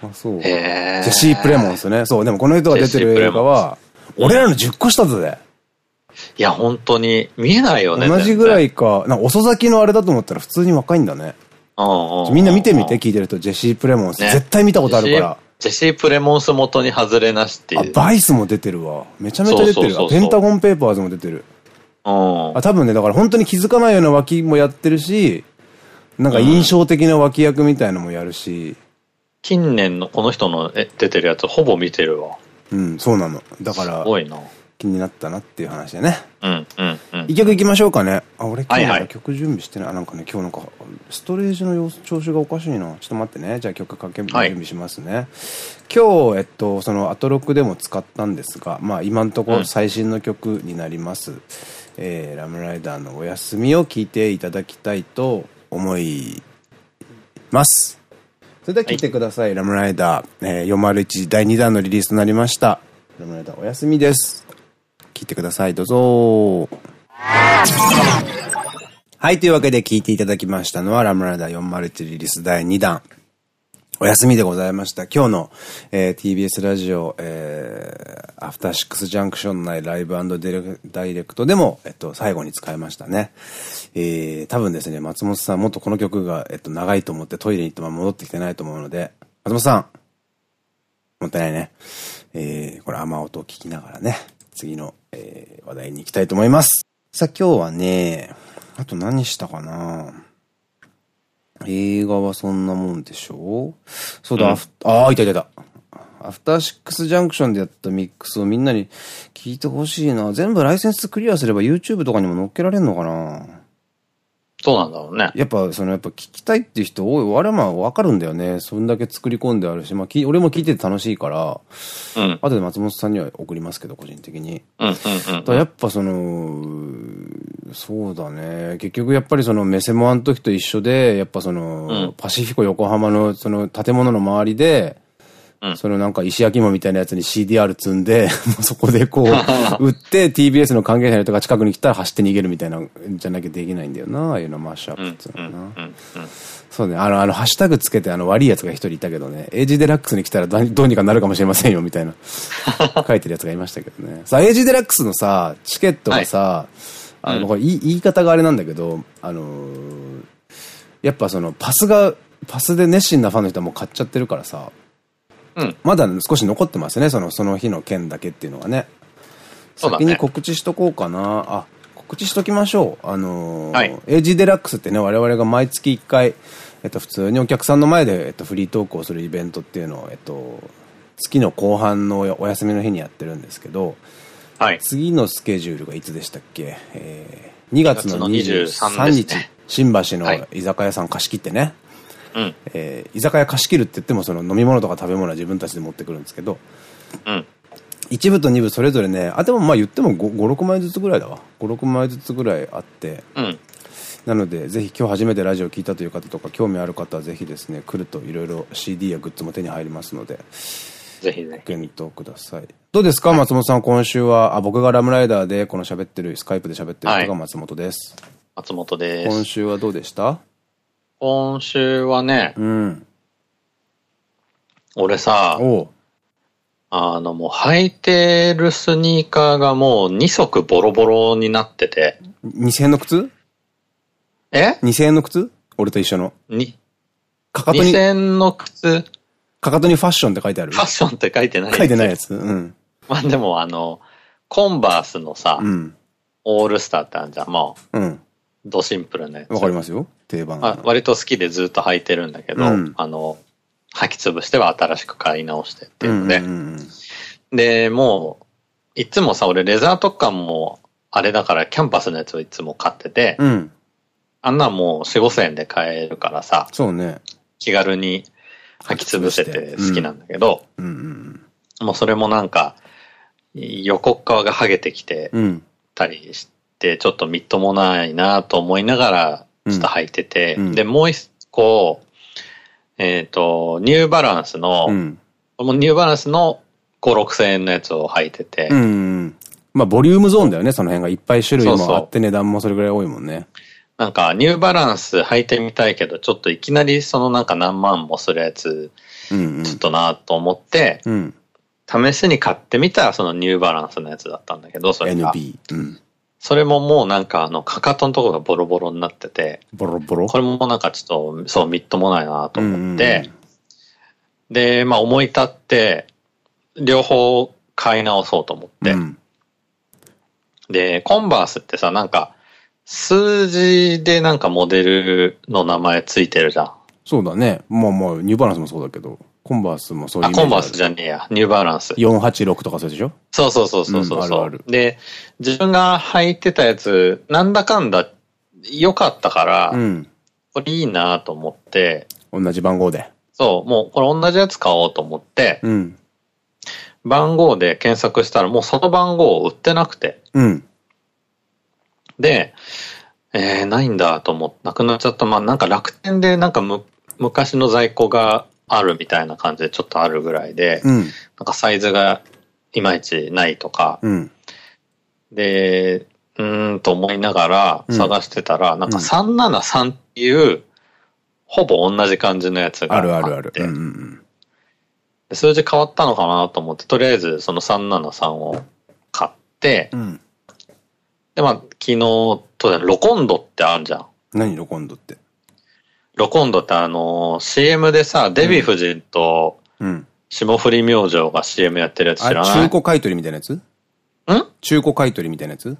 あ、そう。ジェシー・プレモンですね。そう、でもこの人が出てる映画は、俺らの10個下で。いや、本当に、見えないよね。同じぐらいか。なんか遅咲きのあれだと思ったら普通に若いんだね。みんな見てみて、聞いてると、ジェシー・プレモンス。ね、絶対見たことあるから。ジェシー・プレモンス元に外れなしっていう。あ、バイスも出てるわ。めちゃめちゃ出てる。ペンタゴン・ペーパーズも出てる。あ、多分ね、だから本当に気づかないような脇もやってるし、なんか印象的な脇役みたいのもやるし。近年のこの人の出てるやつほぼ見てるわ。うん、そうなの。だから。すごいな。気になったなっていう話でね。うん、うん、うん。一曲いきましょうかね。あ、俺今日曲準備してない。なんかね、今日なんか、ストレージの様子、調子がおかしいな。ちょっと待ってね。じゃあ曲かけ、準備しますね。はい、今日、えっと、そのアトロックでも使ったんですが、まあ今んところ最新の曲になります。うん、えー、ラムライダーのお休みを聴いていただきたいと思います。それでは聴いてください、ラムライダー、えー、401第2弾のリリースとなりました。ラムライダーお休みです。聞いてください。どうぞ。はい、というわけで聞いていただきましたのは、ラムライダー401リリース第2弾。お休みでございました。今日の、えー、TBS ラジオ、えー、アフターシックスジャンクション内ライブダイレクトでも、えっと、最後に使いましたね。えー、多分ですね、松本さん、もっとこの曲が、えっと、長いと思ってトイレに行っても戻ってきてないと思うので、松本さん、もったいないね。えー、これ雨音を聞きながらね、次の、えー、話題に行きたいと思います。さあ今日はね、あと何したかな映画はそんなもんでしょ？そうだ、うん、ああ、いたいたいた。アフターシックスジャンクションでやったミックスをみんなに聞いてほしいな。全部ライセンスクリアすれば YouTube とかにも載っけられんのかな？そうなんだろうね。やっぱ、その、やっぱ聞きたいっていう人多い。我はまあわかるんだよね。そんだけ作り込んであるし、まあ、俺も聞いてて楽しいから、うん。後で松本さんには送りますけど、個人的に。うんうんうん。やっぱその、そうだね。結局やっぱりそのメセモアの時と一緒で、やっぱその、うん、パシフィコ横浜のその建物の周りで、そのなんか石焼き芋みたいなやつに CDR 積んで、[LAUGHS] そこでこう、[LAUGHS] 売って TBS の関係者の人が近くに来たら走って逃げるみたいな、じゃなきゃできないんだよな、ああいうのマッシュアップっていうのはな。そうね、あの、あの、ハッシュタグつけてあの悪いやつが一人いたけどね、エイジデラックスに来たらどうにかなるかもしれませんよ、みたいな、[LAUGHS] 書いてるやつがいましたけどね。さあ、エイジデラックスのさ、チケットがさ、はい、あの、これ言い方があれなんだけど、あのー、やっぱその、パスが、パスで熱心なファンの人はもう買っちゃってるからさ、うん、まだ少し残ってますね、その、その日の件だけっていうのがね。先に告知しとこうかな。あ、告知しときましょう。あのー、はい、エイジデラックスってね、我々が毎月1回、えっと、普通にお客さんの前で、えっと、フリートークをするイベントっていうのを、えっと、月の後半のお休みの日にやってるんですけど、はい、次のスケジュールがいつでしたっけ、えー、2月の23日、ね、新橋の居酒屋さん貸し切ってね、うん、えー、居酒屋貸し切るって言ってもその飲み物とか食べ物は自分たちで持ってくるんですけど、うん、1部と2部それぞれね、あ、でもまあ言っても5、5 6枚ずつぐらいだわ。5、6枚ずつぐらいあって、うん、なので、ぜひ今日初めてラジオ聞いたという方とか、興味ある方はぜひですね、来るといろいろ CD やグッズも手に入りますので、ぜひぜひ。検討ください。どうですか、はい、松本さん、今週は、あ、僕がラムライダーで、この喋ってる、スカイプで喋ってる人が松本です。はい、松本です。今週はどうでした？今週はね、うん。俺さ、あのもう履いてるスニーカーがもう2足ボロボロになってて。2000円の靴？え ?2000 円の靴？俺と一緒の。に、かかとに。2000円の靴かかとにファッションって書いてある？ファッションって書いてない書いてないやつ。うん。まあでもあの、コンバースのさ、うん、オールスターってあるじゃん、もう。うん。ドシンプルなやつ。わかりますよ。定番。あ割と好きでずっと履いてるんだけど、うん、あの、履き潰しては新しく買い直してっていうので。で、もう、いつもさ、俺レザーとかも、あれだからキャンパスのやつをいつも買ってて、うん、あんなもう4、5千円で買えるからさ、そうね。気軽に履き潰せて好きなんだけど、もうそれもなんか、横側が剥げてきてたりして、ちょっとみっともないなと思いながら、ちょっと履いてて、うん、で、もう一個、えっ、ー、と、ニューバランスの、うん、ニューバランスの5、6千円のやつを履いてて。うん。まあ、ボリュームゾーンだよね、その辺が。いっぱい種類もあって値段もそれぐらい多いもんね。なんか、ニューバランス履いてみたいけど、ちょっといきなりそのなんか何万もするやつ、ちょっとなと思って、うん、試しに買ってみたらそのニューバランスのやつだったんだけど、それが。NB。うん。それももうなんかあの、かかとのとこがボロボロになってて、ボロボロ？これもなんかちょっと、そう、みっともないなと思って、で、まあ思い立って、両方買い直そうと思って、うん、で、コンバースってさ、なんか、数字でなんかモデルの名前ついてるじゃん。そうだね。まあまあ、ニューバランスもそうだけど。コンバースもそういうあ、コンバースじゃねえや。ニューバランス。486とかそうでしょ？そうそうそうそうそう、うん、あるある。で、自分が履いてたやつ、なんだかんだ良かったから、うん、これいいなと思って。同じ番号で。そう、もうこれ同じやつ買おうと思って、うん、番号で検索したらもうその番号売ってなくて。うん、で、えー、ないんだと思って、なくなっちゃった。まあなんか楽天でなんかむ昔の在庫があるみたいな感じでちょっとあるぐらいで、うん、なんかサイズがいまいちないとか、うん、で、うーんと思いながら探してたら、うん、なんか373っていう、ほぼ同じ感じのやつがあって。あるあるある。数字変わったのかなと思って、とりあえずその373を買って、うん、で、まあ、昨日、とロコンドってあるじゃん。何ロコンドって？ロコンドってあの、CM でさ、デヴィ夫人と、霜降り明星が CM やってるやつ知らない？中古買取みたいなやつ？ん？中古買取みたいなやつ？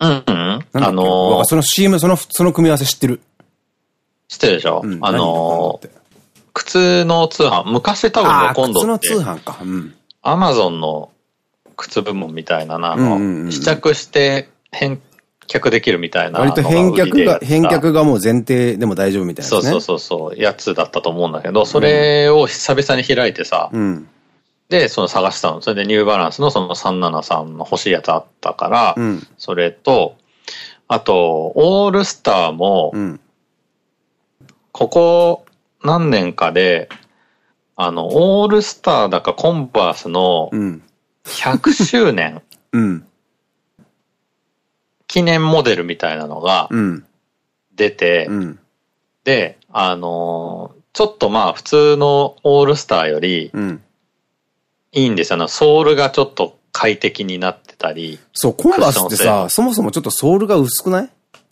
うんうん。あのその CM、その、その組み合わせ知ってる。知ってるでしょ、うん、あの靴の通販、昔多分ロコンドって。靴の通販か。うん。アマゾンの靴部門みたいななの、試着して返却できるみたいな割と返却が、返却がもう前提でも大丈夫みたいな、ね、そうそうそう、やつだったと思うんだけど、それを久々に開いてさ、うん、で、その探したの。それでニューバランスのその373の欲しいやつあったから、うん、それと、あと、オールスターも、ここ何年かで、あの、オールスターだかコンバースの100周年、[LAUGHS] 記念モデルみたいなのが出て、で、あのちょっとまあ普通のオールスターより、いいんですよ。ソールがちょっと快適になってたり。そう、コンバースってさ、そもそもちょっとソールが薄くない？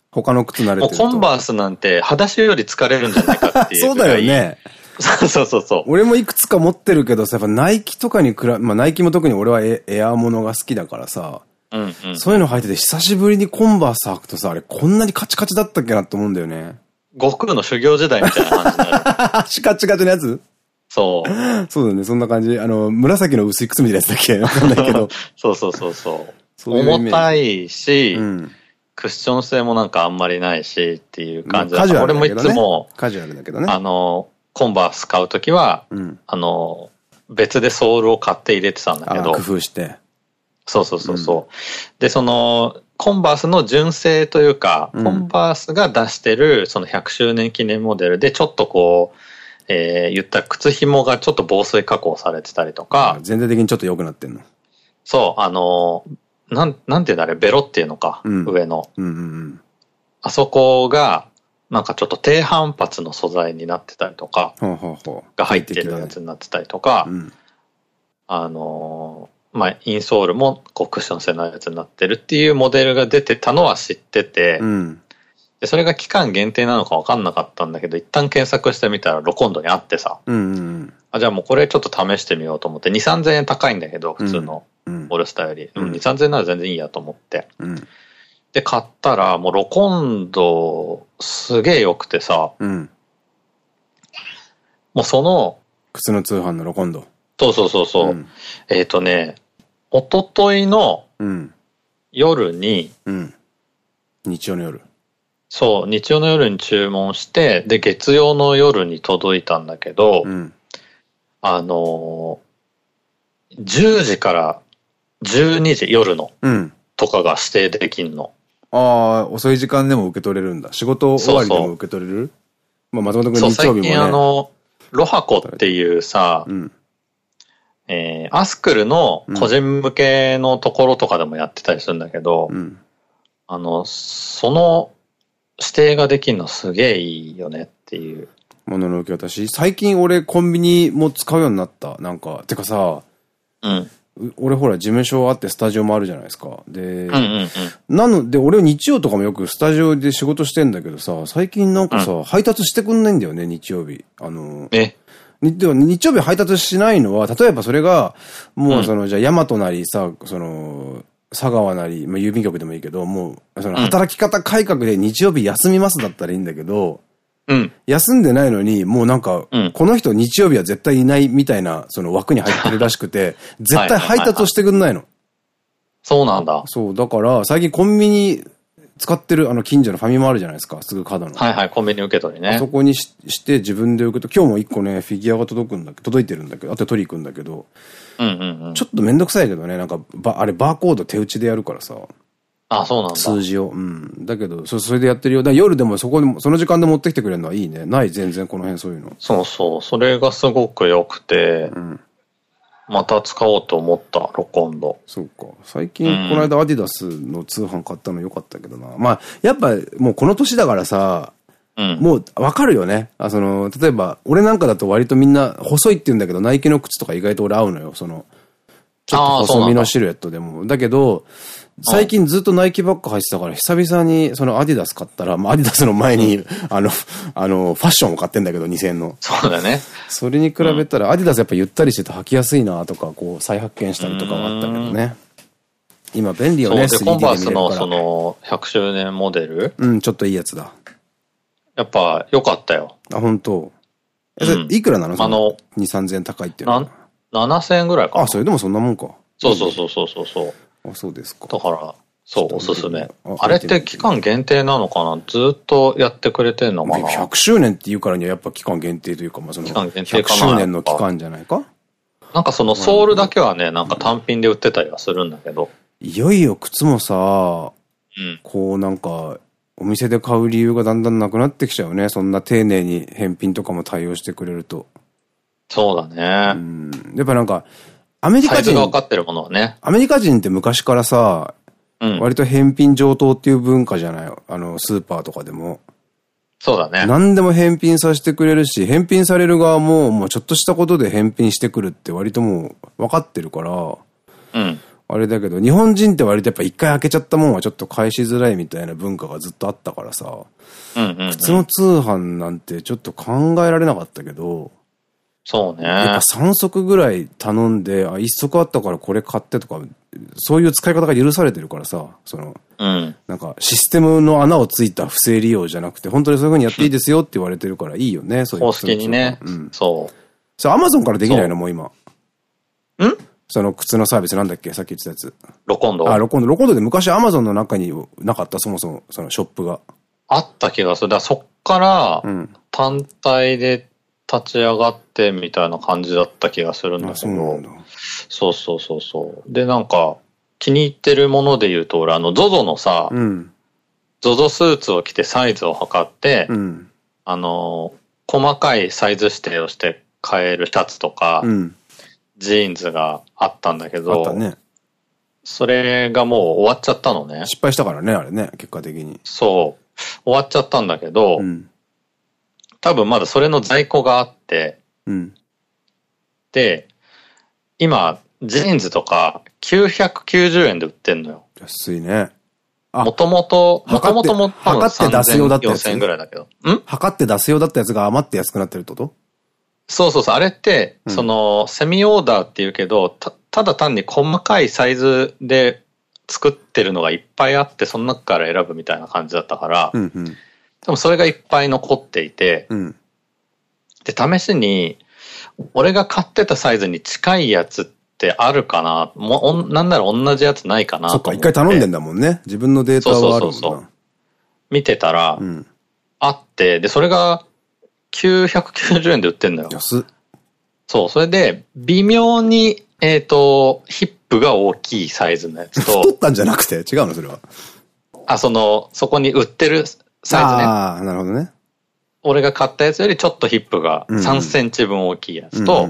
他の靴慣れてるコンバースなんて裸足より疲れるんじゃないかっていう。[LAUGHS] そうだよね。[LAUGHS] そうそうそうそう。俺もいくつか持ってるけどさ、やっぱナイキとかに比べ、まあナイキも特に俺はエエアーものが好きだからさ、うんうん、そういうの履いてて久しぶりにコンバース履くとさ、あれこんなにカチカチだったっけなって思うんだよね。悟空の修行時代みたいな感じになる。カチカチのやつ？そう。そうだね、そんな感じ。あの、紫の薄い靴みたいなやつだっけ？わかんないけど。[LAUGHS] そうそうそうそう。そういう重たいし、うん、クッション性もなんかあんまりないしっていう感じだ、ね、俺もいつも、カジュアルだけどね。あの、コンバース買うときは、うん、あの、別でソールを買って入れてたんだけど。工夫して。そうそうそうそう。うん、で、その、コンバースの純正というか、コンバースが出してるその100周年記念モデルでちょっとこう、えー、言った靴紐がちょっと防水加工されてたりとか。全体的にちょっと良くなってんの？そう、あの、なん、なんていうんだあれ、ベロっていうのか、うん、上の。あそこが、なんかちょっと低反発の素材になってたりとか、が入ってるやつになってたりとか、あのまあ、インソールもこうクッション性のやつになってるっていうモデルが出てたのは知ってて、うん、でそれが期間限定なのか分かんなかったんだけど、一旦検索してみたらロコンドにあってさ、あじゃあもうこれちょっと試してみようと思って、2、3000円高いんだけど、普通のオールスターより。うん、2、3000円なら全然いいやと思って。うん、で、買ったら、もうロコンドすげえ良くてさ、うん、もうその、靴の通販のロコンド。そうそうそうそう。うん、えっとね、おとといの夜に、うん、日曜の夜。そう、日曜の夜に注文して、で、月曜の夜に届いたんだけど、うん、あのー、10時から12時、夜の、うん、とかが指定できんの。ああ、遅い時間でも受け取れるんだ。仕事終わりでも受け取れる？まあ、松本君日曜日もね。最近あの、ロハコっていうさ、うん、えー、アスクルの個人向けのところとかでもやってたりするんだけど、うん、あの、その指定ができるのすげえいいよねっていう。ものの受け渡し。最近俺コンビニも使うようになった。なんか、てかさ、うん。俺ほら事務所あってスタジオもあるじゃないですか。で、なので俺日曜とかもよくスタジオで仕事してんだけどさ、最近なんかさ、うん、配達してくんないんだよね、日曜日。あの、え？でも日曜日配達しないのは、例えばそれが、もうその、うん、じゃあ、大和なりさ、その、佐川なり、まあ、郵便局でもいいけど、もう、その、働き方改革で日曜日休みますだったらいいんだけど、うん、休んでないのに、もうなんか、うん、この人日曜日は絶対いないみたいな、その枠に入ってるらしくて、絶対配達をしてくんないの。そうなんだ。そう、だから、最近コンビニ使ってるあの近所のファミマあるじゃないですか、すぐ角の。はいはい、コンビニ受け取りね。そこにしして自分で受け取今日も一個ね、フィギュアが届くんだけど、届いてるんだけど、あと取り行くんだけど、うんうんうん。ちょっとめんどくさいけどね、なんか、ば、あれバーコード手打ちでやるからさ。あ、そうなんだ。数字を。うん。だけど、そ、それでやってるよ。だ夜でもそこで、その時間で持ってきてくれるのはいいね。ない、全然この辺そういうの。そうそう。それがすごく良くて、うん。また使おうと思った、ロコンド。そうか。最近、この間アディダスの通販買ったの良かったけどな。まあ、やっぱ、もうこの年だからさ、うん、もうわかるよね。あ、その、例えば、俺なんかだと割とみんな細いって言うんだけど、ナイキの靴とか意外と俺合うのよ。その、ちょっと細身のシルエットでも。だけど、最近ずっとナイキばっか履いてたから、久々にそのアディダス買ったら、まあ、アディダスの前に、あの、あの、ファッションを買ってんだけど、2000円の。そうだね。それに比べたら、アディダスやっぱゆったりしてて履きやすいなとか、こう、再発見したりとかはあったけどね。今便利よね、そうで、コンバースのその、100周年モデルうん、ちょっといいやつだ。やっぱ、良かったよ。あ、本当。え、それいくらなの？あの、2、3000円高いっていうのは。7000円ぐらいかあ、それでもそんなもんか。そうそうそうそうそう。あ、そうですか。だから、そう、おすすめ。あれって期間限定なのかな？ずっとやってくれてんのかな ?100 周年っていうからにはやっぱ期間限定というか、まあその、期間限定かな？100周年の期間じゃないか？なんかそのソールだけはね、なんか単品で売ってたりはするんだけど。いよいよ靴もさ、うん、こうなんか、お店で買う理由がだんだんなくなってきちゃうね。そんな丁寧に返品とかも対応してくれると。そうだね。うん。やっぱなんか、アメリカ人。が分かってるものはね。アメリカ人って昔からさ、うん、割と返品上等っていう文化じゃない？あの、スーパーとかでも。そうだね。何でも返品させてくれるし、返品される側も、もうちょっとしたことで返品してくるって割ともう分かってるから、うん。あれだけど、日本人って割とやっぱ一回開けちゃったもんはちょっと返しづらいみたいな文化がずっとあったからさ、靴の通販なんてちょっと考えられなかったけど、そうね。やっぱ3足ぐらい頼んで、あ、1足あったからこれ買ってとか、そういう使い方が許されてるからさ、その、うん、なんかシステムの穴をついた不正利用じゃなくて、本当にそういう風にやっていいですよって言われてるからいいよね、そういう。公式にね。うん。そう。それアマゾンからできないのもう今。ん？その靴のサービスなんだっけ？さっき言ってたやつ。ロコンドあ、ロコンド。ロコンドで昔アマゾンの中になかったそもそも、そのショップが。あった気がする。だそっから、単体で立ち上がってみたいな感じだった気がするんだけど。そうそうそうそう。で、なんか、気に入ってるもので言うと、俺、あの、ZOZO のさ、うん、ZOZO スーツを着てサイズを測って、うん、あの、細かいサイズ指定をして買えるシャツとか、うん、ジーンズがあったんだけど、ね、それがもう終わっちゃったのね。失敗したからね、あれね、結果的に。そう。終わっちゃったんだけど、多分まだそれの在庫があって、うん、で、今、ジーンズとか990円で売ってんのよ。安いね。もともと、もともとも測って出すようだったやつ？4000円ぐらいだけど。ん？測って出すようだったやつが余って安くなってるってこと？そうそうそう。あれって、うん、その、セミオーダーっていうけど、た、ただ単に細かいサイズで作ってるのがいっぱいあって、その中から選ぶみたいな感じだったから、うんうんでもそれがいっぱい残っていて、うん、で、試しに、俺が買ってたサイズに近いやつってあるかなもなんなら同じやつないかなそっか、一回頼んでんだもんね。自分のデータはあるもんな。そうそうそう見てたら、うん、あって、で、それが990円で売ってんだよ。安そう、それで、微妙に、えっ、ー、と、ヒップが大きいサイズのやつと。太ったんじゃなくて？違うの？それは。あ、その、そこに売ってるサイズね。ああ、なるほどね。俺が買ったやつよりちょっとヒップが3センチ分大きいやつと、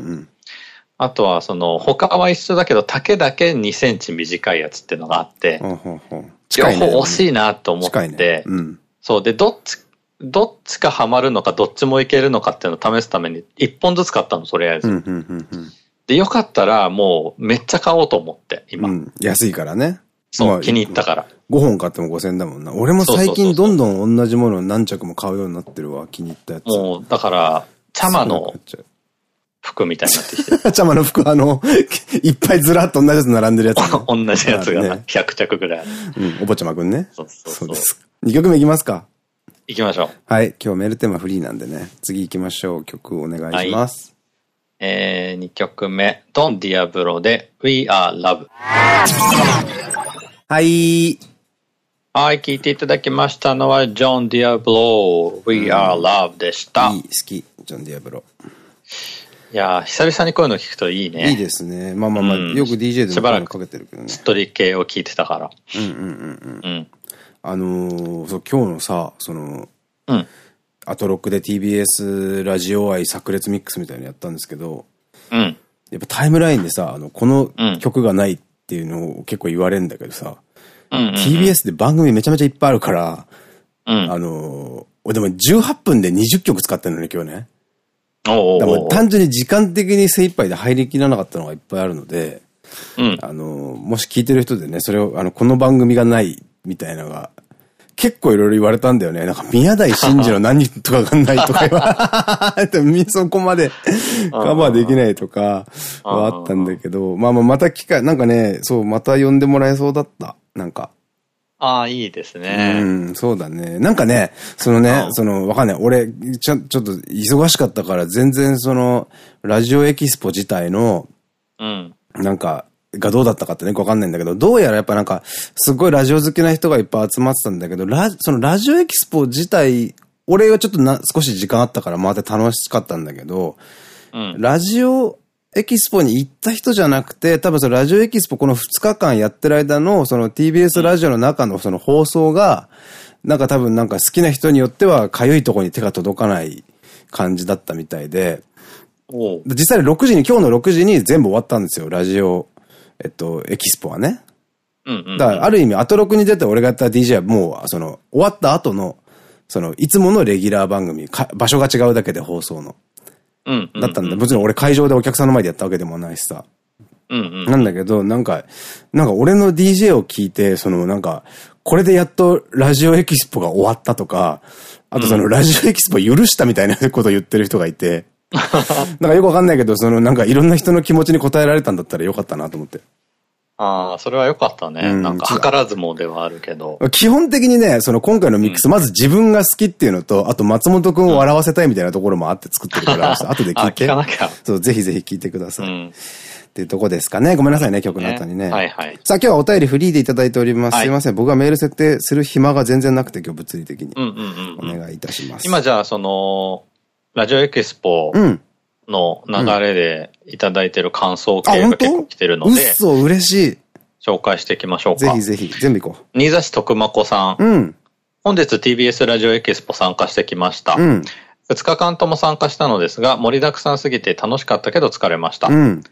あとはその、他は一緒だけど丈だけ2センチ短いやつっていうのがあって、両方惜しいなと思って、そう、で、どっち、どっちかハマるのか、どっちもいけるのかっていうのを試すために、1本ずつ買ったの、とりあえず。で、よかったら、もう、めっちゃ買おうと思って、今。うん、安いからね。そう、気に入ったから。5本買っても5000円だもんな。俺も最近どんどん同じものを何着も買うようになってるわ。気に入ったやつ。もう、だから、茶間の服みたいになってきて [LAUGHS] 茶間の服、あの、[LAUGHS] いっぱいずらっと同じやつ並んでるやつ、ね。[LAUGHS] 同じやつが100着ぐらい。うん、おぼちゃまくんね。そうそうです。2曲目いきますか。いきましょう。はい。今日メールテーマフリーなんでね。次行きましょう。曲お願いします。はい、えー、2曲目。ドン・ディアブロで We Are Love。はい。はい、聞いていただきましたのは、ジョン・ディアブロ、We Are Love でした。いい、好き、ジョン・ディアブロ。いや久々にこういうの聞くといいね。いいですね。まあまあまあ、うん、よく DJ でしばらくかけてるけどね。ストリ系を聞いてたから。うんうんうんうん。うん、あのー、そう、今日のさ、その、うん。アトロックで TBS ラジオ愛炸裂ミックスみたいなのやったんですけど、うん。やっぱタイムラインでさ、あの、この曲がないっていうのを結構言われるんだけどさ、TBS で番組めちゃめちゃいっぱいあるから、うん、あのー、でも18分で20曲使ってるのね、今日ね。お単純に時間的に精一杯で入りきらなかったのがいっぱいあるので、うん、あのー、もし聞いてる人でね、それを、あの、この番組がないみたいなのが結構いろいろ言われたんだよね。なんか宮台真司の何とかがないとか言われて、[LAUGHS] そこまでカバーできないとかはあったんだけど、まあまあまた機会、なんかね、そう、また呼んでもらえそうだった。なんか。ああ、いいですね。うん、そうだね。なんかね、そのね、その、わかんない。俺、ちょ、ちょっと忙しかったから、全然その、ラジオエキスポ自体の、うん。なんか、がどうだったかってね、わかんないんだけど、どうやらやっぱなんか、すごいラジオ好きな人がいっぱい集まってたんだけど、ラ、そのラジオエキスポ自体、俺はちょっとな、少し時間あったから回って楽しかったんだけど、うん、ラジオエキスポに行った人じゃなくて、多分そのラジオエキスポこの2日間やってる間のその TBS ラジオの中のその放送が、なんか多分なんか好きな人によってはかゆいとこに手が届かない感じだったみたいで、実際6時に、今日の6時に全部終わったんですよ、ラジオ、えっと、エキスポはね。だから、ある意味、アトロクに出て俺がやった DJ はもう、その、終わった後の、その、いつものレギュラー番組、場所が違うだけで放送の。だったんだ。もちろん俺会場でお客さんの前でやったわけでもないしさ。なんだけど、なんか、なんか俺の DJ を聞いて、そのなんか、これでやっとラジオエキスポが終わったとか、あとそのラジオエキスポ許したみたいなことを言ってる人がいて、[LAUGHS] なんかよくわかんないけど、そのなんかいろんな人の気持ちに応えられたんだったらよかったなと思って。ああ、それは良かったね。うん、なんか、図らずもではあるけど。基本的にね、その今回のミックス、うん、まず自分が好きっていうのと、あと松本くんを笑わせたいみたいなところもあって作ってるから、[LAUGHS] うん、後で聞いて。聞かなきゃ。そう、ぜひぜひ聞いてください。うん、っていうとこですかね。ごめんなさいね、曲の後にね。はいはい。さあ、今日はお便りフリーでいただいております。はい、すいません。僕はメール設定する暇が全然なくて、今日物理的に。お願いいたします。今じゃあ、その、ラジオエキスポ。うんの流れでいただいてる感想系が結構来てるので。嘘、嬉しい。紹介していきましょうか。ぜひぜひ、全部行こう。新座市徳間子さん。うん。本日 TBS ラジオエキスポ参加してきました。うん。2日間とも参加したのですが、盛りだくさんすぎて楽しかったけど疲れました。うん。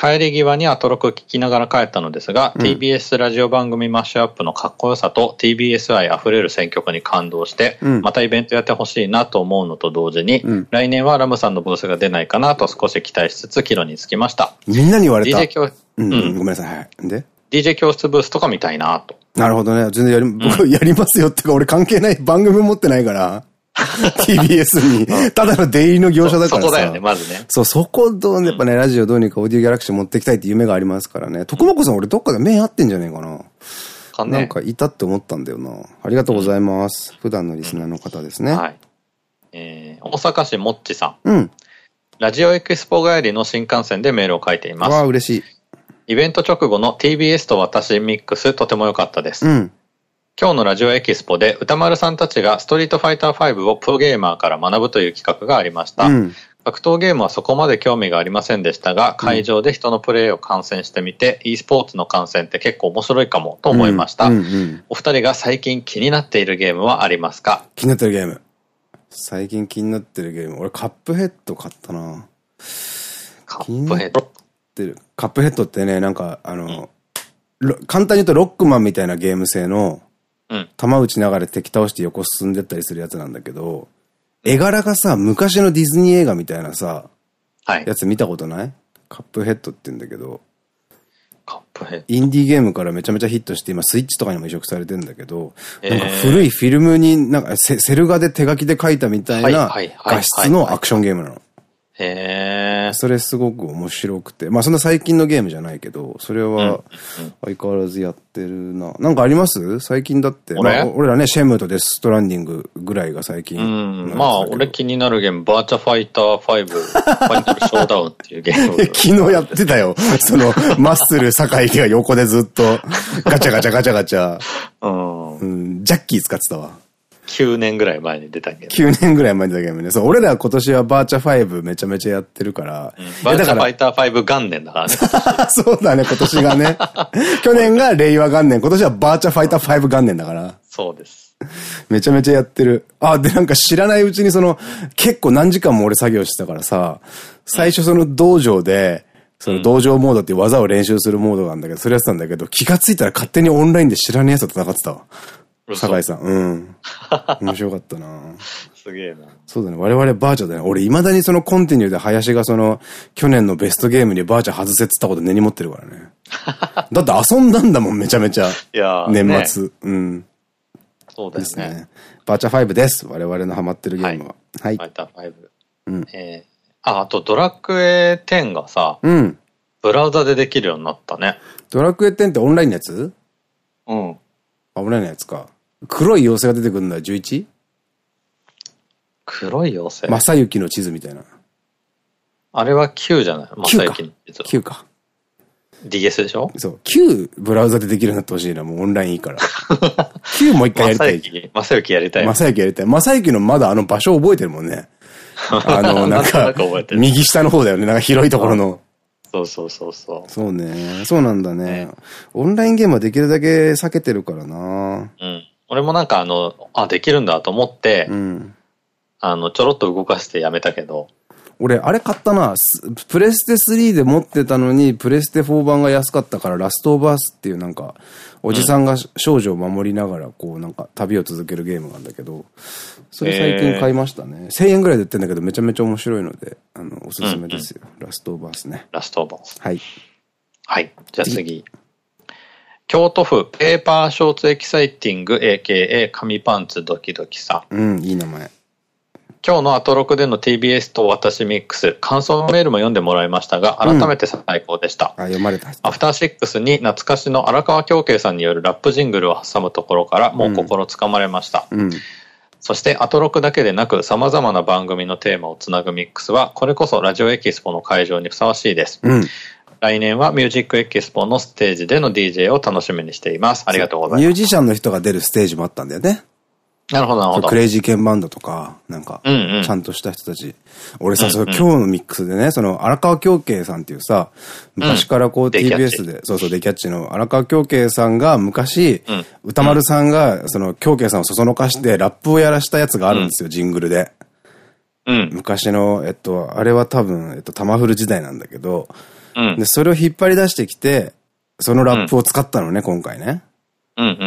帰り際にアトロク聞きながら帰ったのですが、うん、TBS ラジオ番組マッシュアップのかっこよさと TBS 愛あふれる選曲に感動して、うん、またイベントやってほしいなと思うのと同時に、うん、来年はラムさんのブースが出ないかなと少し期待しつつ、帰路につきました。みんなに言われた。DJ 教、うん、ごめんなさい。はい。で？DJ 教室ブースとか見たいなと。なるほどね。全然やり、僕やりますよってか、俺関係ない番組持ってないから。[LAUGHS] TBS に。ただの出入りの業者だからさ。そこだよね、まずね。そう、そこど、やっぱね、ラジオどうにかオーディオギャラクシー持っていきたいって夢がありますからね。徳子さん、俺どっかで目合ってんじゃねえかな。かね。なんかいたって思ったんだよな。ありがとうございます。普段のリスナーの方ですね。はい。えー、大阪市もっちさん。うん。ラジオエクスポ帰りの新幹線でメールを書いています。わあ、嬉しい。イベント直後の TBS と私ミックスとても良かったです。うん、今日のラジオエキスポで歌丸さんたちがストリートファイター5をプロゲーマーから学ぶという企画がありました。うん、格闘ゲームはそこまで興味がありませんでしたが、会場で人のプレイを観戦してみて、e スポーツの観戦って結構面白いかもと思いました。お二人が最近気になっているゲームはありますか？気になってるゲーム。最近気になってるゲーム。俺カップヘッド買ったなカップヘッド？ってる。カップヘッドってね、なんか、あの、うん、簡単に言うとロックマンみたいなゲーム性の、うん、弾打ちながら敵倒して横進んでったりするやつなんだけど、絵柄がさ、昔のディズニー映画みたいなさ、はい、やつ見たことない？カップヘッドって言うんだけど、カップヘッド。インディーゲームからめちゃめちゃヒットして、今スイッチとかにも移植されてんだけど、なんか古いフィルムになんかセル画で手書きで描いたみたいな画質のアクションゲームなの。へえ。それすごく面白くて。まあそんな最近のゲームじゃないけど、それは相変わらずやってるな。なんかあります？最近だって。俺,、まあ、俺らね、シェムとデストランディングぐらいが最近。うん。まあ俺気になるゲーム、バーチャファイター5、ファイナルショーダウンっていうゲーム。[LAUGHS] 昨日やってたよ。その、マッスル酒井が横でずっとガチャガチャガチャガチャ。[LAUGHS] うん、うん。ジャッキー使ってたわ。9年ぐらい前に出たゲーム。9年ぐらい前に出たゲームね。そう、俺ら今年はバーチャ5めちゃめちゃやってるから。うん、バーチャファイター5元年だからね。[LAUGHS] そうだね、今年がね。[LAUGHS] 去年が令和元年、今年はバーチャファイター5元年だから。そうです。めちゃめちゃやってる。あ、で、なんか知らないうちにその、結構何時間も俺作業してたからさ、最初その道場で、その道場モードっていう技を練習するモードなんだけど、それやってたんだけど、気がついたら勝手にオンラインで知らねえやつと戦ってたわ。酒井さん。うん。[LAUGHS] 面白かったなすげえな。そうだね。我々バーチャだね。俺未だにそのコンティニューで林がその、去年のベストゲームにバーチャ外せって言ったこと根に持ってるからね。[LAUGHS] だって遊んだんだもん、めちゃめちゃ。いや年末。ね、うん。そうですね。ですね。バーチャ5です。我々のハマってるゲームは。はい。バーチャ5。うん。えー、あ、あとドラクエ10がさ、うん。ブラウザでできるようになったね。ドラクエ10ってオンラインのやつ？うん。危ないなやつか。黒い妖精が出てくるのは 11? 黒い妖精？正幸の地図みたいな。あれは9じゃない？正幸の地図。9か。DS でしょ？そう。9ブラウザでできるようになってほしいな。もうオンラインいいから。[LAUGHS] 9もう一回やりたい。正幸やりたい。正幸やりたい。正幸のまだあの場所覚えてるもんね。[LAUGHS] あの、なんか、右下の方だよね。なんか広いところの。そうそうそうそう。そうね。そうなんだね。オンラインゲームはできるだけ避けてるからな。うん。俺もなんかあの、あ、できるんだと思って、うん、あの、ちょろっと動かしてやめたけど。俺、あれ買ったな。プレステ3で持ってたのに、プレステ4版が安かったから、ラストオブアースっていうなんか、おじさんが少女を守りながら、こうなんか旅を続けるゲームなんだけど、それ最近買いましたね。1000円ぐらいで売ってんだけど、めちゃめちゃ面白いので、あの、おすすめですよ。ラストオブアースね。ラストオブアース。はい。はい。じゃあ次。京都府ペーパーショーツエキサイティング AKA 紙パンツドキドキさん。うん、いい名前。今日のアトロクでの TBS と私ミックス、感想メールも読んでもらいましたが、改めて最高でした。うん、あ、読まれた。アフターシックスに懐かしの荒川京慶さんによるラップジングルを挟むところからもう心つかまれました。うん、そしてアトロクだけでなく様々な番組のテーマをつなぐミックスは、これこそラジオエキスポの会場にふさわしいです。うん来年はミュージックエキスポのステージでの DJ を楽しみにしています。ありがとうございます。ミュージシャンの人が出るステージもあったんだよね。なるほど、なるほど。クレイジーケンバンドとか、なんか、ちゃんとした人たち。俺さ、その今日のミックスでね、その荒川京慶さんっていうさ、昔からこう TBS で、そうそう、デキャッチの荒川京慶さんが昔、歌丸さんが、その京慶さんをそそのかしてラップをやらしたやつがあるんですよ、ジングルで。昔の、えっと、あれは多分、えっと、タマフル時代なんだけど、で、それを引っ張り出してきて、そのラップを使ったのね、今回ね。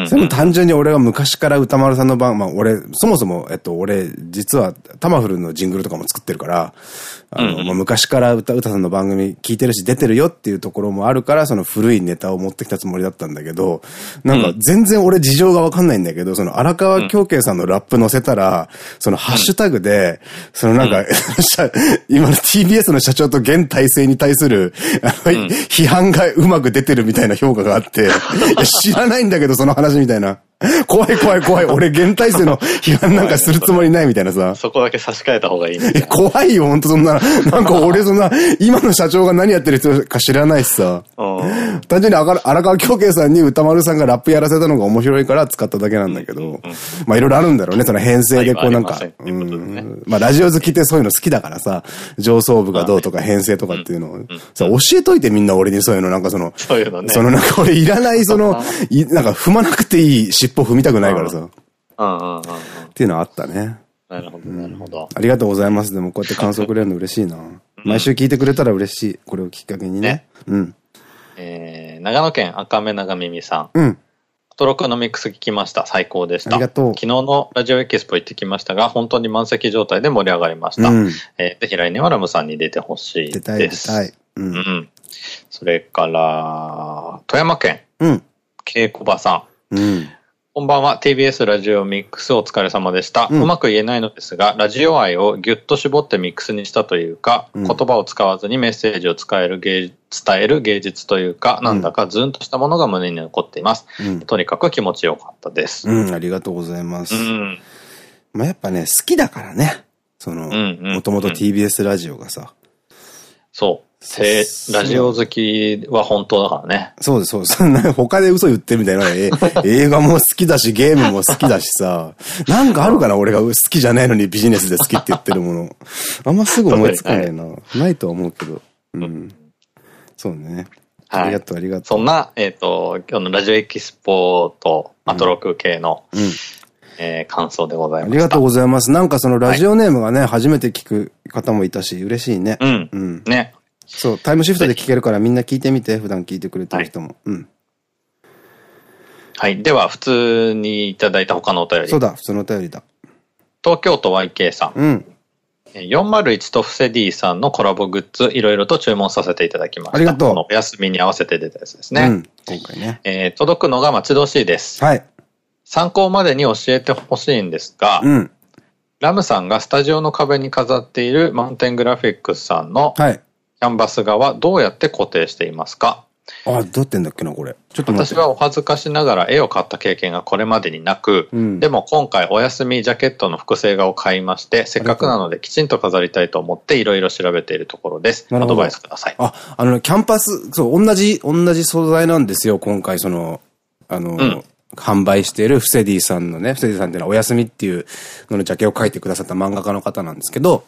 それも単純に俺は昔から歌丸さんの番、まあ俺、そもそも、えっと、俺、実はタマフルのジングルとかも作ってるから、あの、まあ昔から歌、歌さんの番組聞いてるし出てるよっていうところもあるから、その古いネタを持ってきたつもりだったんだけど、なんか全然俺事情がわかんないんだけど、その荒川京慶さんのラップ載せたら、そのハッシュタグで、そのなんか、[LAUGHS] 今の TBS の社長と現体制に対する、批判がうまく出てるみたいな評価があって、[LAUGHS] 知らないんだけど、その話みたいな。[LAUGHS] 怖い怖い怖い。俺、現体制の批判なんかするつもりないみたいなさ。[LAUGHS] そこだけ差し替えた方がいい、ね。怖いよ、ほんとそんな。なんか俺そんな、今の社長が何やってる人か知らないしさ。単純に荒川京慶さんに歌丸さんがラップやらせたのが面白いから使っただけなんだけど。まあいろいろあるんだろうね、その編成でこうなんか。まあラジオ好きってそういうの好きだからさ、上層部がどうとか編成とかっていうのを。さ、教えといてみんな俺にそういうの、なんかその、そういうのね。そのなんか俺いらないその、なんか踏まなくていい尻尾踏みたくないからさ。っていうのはあったね。なるほど、なるほど。ありがとうございます。でもこうやって感想くれるの嬉しいな。毎週聞いてくれたら嬉しい。これをきっかけにね。うん。えー、長野県赤目長耳さん。うん。トロクのミックス聞きました。最高でした。ありがとう。昨日のラジオエキスポ行ってきましたが、本当に満席状態で盛り上がりました。うん、えー、ぜひ来年はラムさんに出てほしいです。出たい、出たい。うん。うん、それから、富山県。うん。稽古場さん。うん。こんばんは。TBS ラジオミックスお疲れ様でした。うん、うまく言えないのですが、ラジオ愛をぎゅっと絞ってミックスにしたというか、うん、言葉を使わずにメッセージを使える芸伝える芸術というか、なんだかズンとしたものが胸に残っています。うん、とにかく気持ちよかったです。うん、ありがとうございます。うん、まあやっぱね、好きだからね。その、もともと TBS ラジオがさ。そう。せラジオ好きは本当だからね。そうです、そうです。[LAUGHS] 他で嘘言ってるみたいな。映画も好きだし、ゲームも好きだしさ。なんかあるかな俺が好きじゃないのにビジネスで好きって言ってるもの。あんますぐ思いつかないな。ないとは思うけど。うん。そうね。ありがとう、ありがとう。そんな、えっ、と、今日のラジオエキスポとアトロク系の、うんえー、感想でございます。ありがとうございます。なんかそのラジオネームがね、初めて聞く方もいたし、嬉しいね。うん。うん。ね。そう、タイムシフトで聞けるからみんな聞いてみて、普段聞いてくれてる人も。はい、うん。はい。では、普通にいただいた他のお便り。そうだ、普通のお便りだ。東京都 YK さん。うん。401と布施 D さんのコラボグッズ、いろいろと注文させていただきました。ありがとう。お休みに合わせて出たやつですね。うん、今回ね。えー、届くのが待ち遠しいです。はい。参考までに教えてほしいんですが、うん。ラムさんがスタジオの壁に飾っているマウンテングラフィックスさんの、はい。キャンバス側どうやって固定していますか？あ、どうやってんだっけな、これ。ちょっと私はお恥ずかしながら絵を買った経験がこれまでになく、うん、でも今回お休みジャケットの複製画を買いまして、せっかくなのできちんと飾りたいと思っていろいろ調べているところです。アドバイスください。あ、あの、キャンパス、そう、同じ、同じ素材なんですよ、今回その、あの、うん、販売しているフセディさんのね、フセディさんっていうのはお休みっていうののジャケを描いてくださった漫画家の方なんですけど、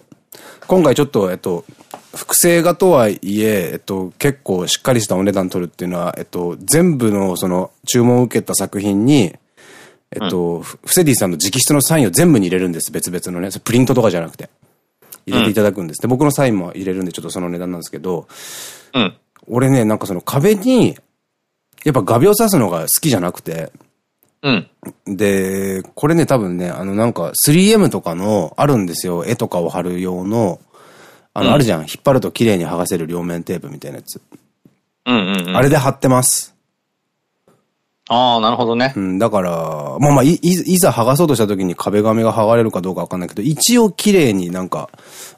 今回ちょっと、えっと、複製画とはいえ、えっと、結構しっかりしたお値段取るっていうのは、えっと、全部のその注文を受けた作品に、えっと、うん、フセディさんの直筆のサインを全部に入れるんです、別々のね。プリントとかじゃなくて。入れていただくんです。で、僕のサインも入れるんで、ちょっとその値段なんですけど、うん。俺ね、なんかその壁に、やっぱ画鋲刺すのが好きじゃなくて、うん。で、これね、多分ね、あのなんか 3M とかのあるんですよ。絵とかを貼る用の、あの、あるじゃん。引っ張ると綺麗に剥がせる両面テープみたいなやつ。うんうんうん。あれで貼ってます。ああ、なるほどね。うん、だから、まあまあ、い、いざ剥がそうとした時に壁紙が剥がれるかどうかわかんないけど、一応綺麗になんか、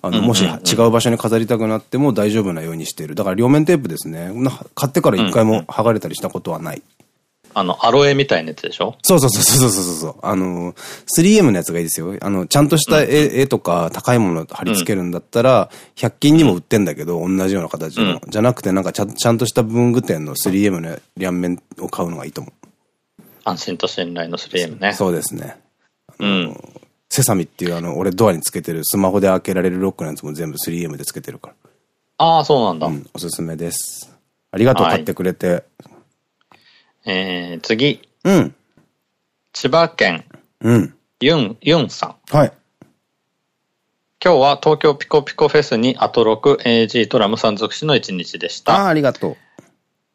あの、もし違う場所に飾りたくなっても大丈夫なようにしてる。だから両面テープですね。買ってから一回も剥がれたりしたことはない。あの、アロエみたいなやつでしょ？そうそうそうそうそうそう。あの、3M のやつがいいですよ。あの、ちゃんとした絵,、絵とか高いもの貼り付けるんだったら、100均にも売ってんだけど、同じような形の。じゃなくて、なんかちゃちゃんとした文具店の 3M の両面を買うのがいいと思う。安心と信頼の 3M ね。そうですね。うん。セサミっていうあの、俺ドアにつけてるスマホで開けられるロックのやつも全部 3M でつけてるから。ああ、そうなんだ、うん。おすすめです。ありがとう、買ってくれて。えー、次。うん。千葉県。うん。ユン、ユンさん。はい。今日は東京ピコピコフェスにアトロク AG とラムさん尽くしの一日でした。ああ、ありがとう。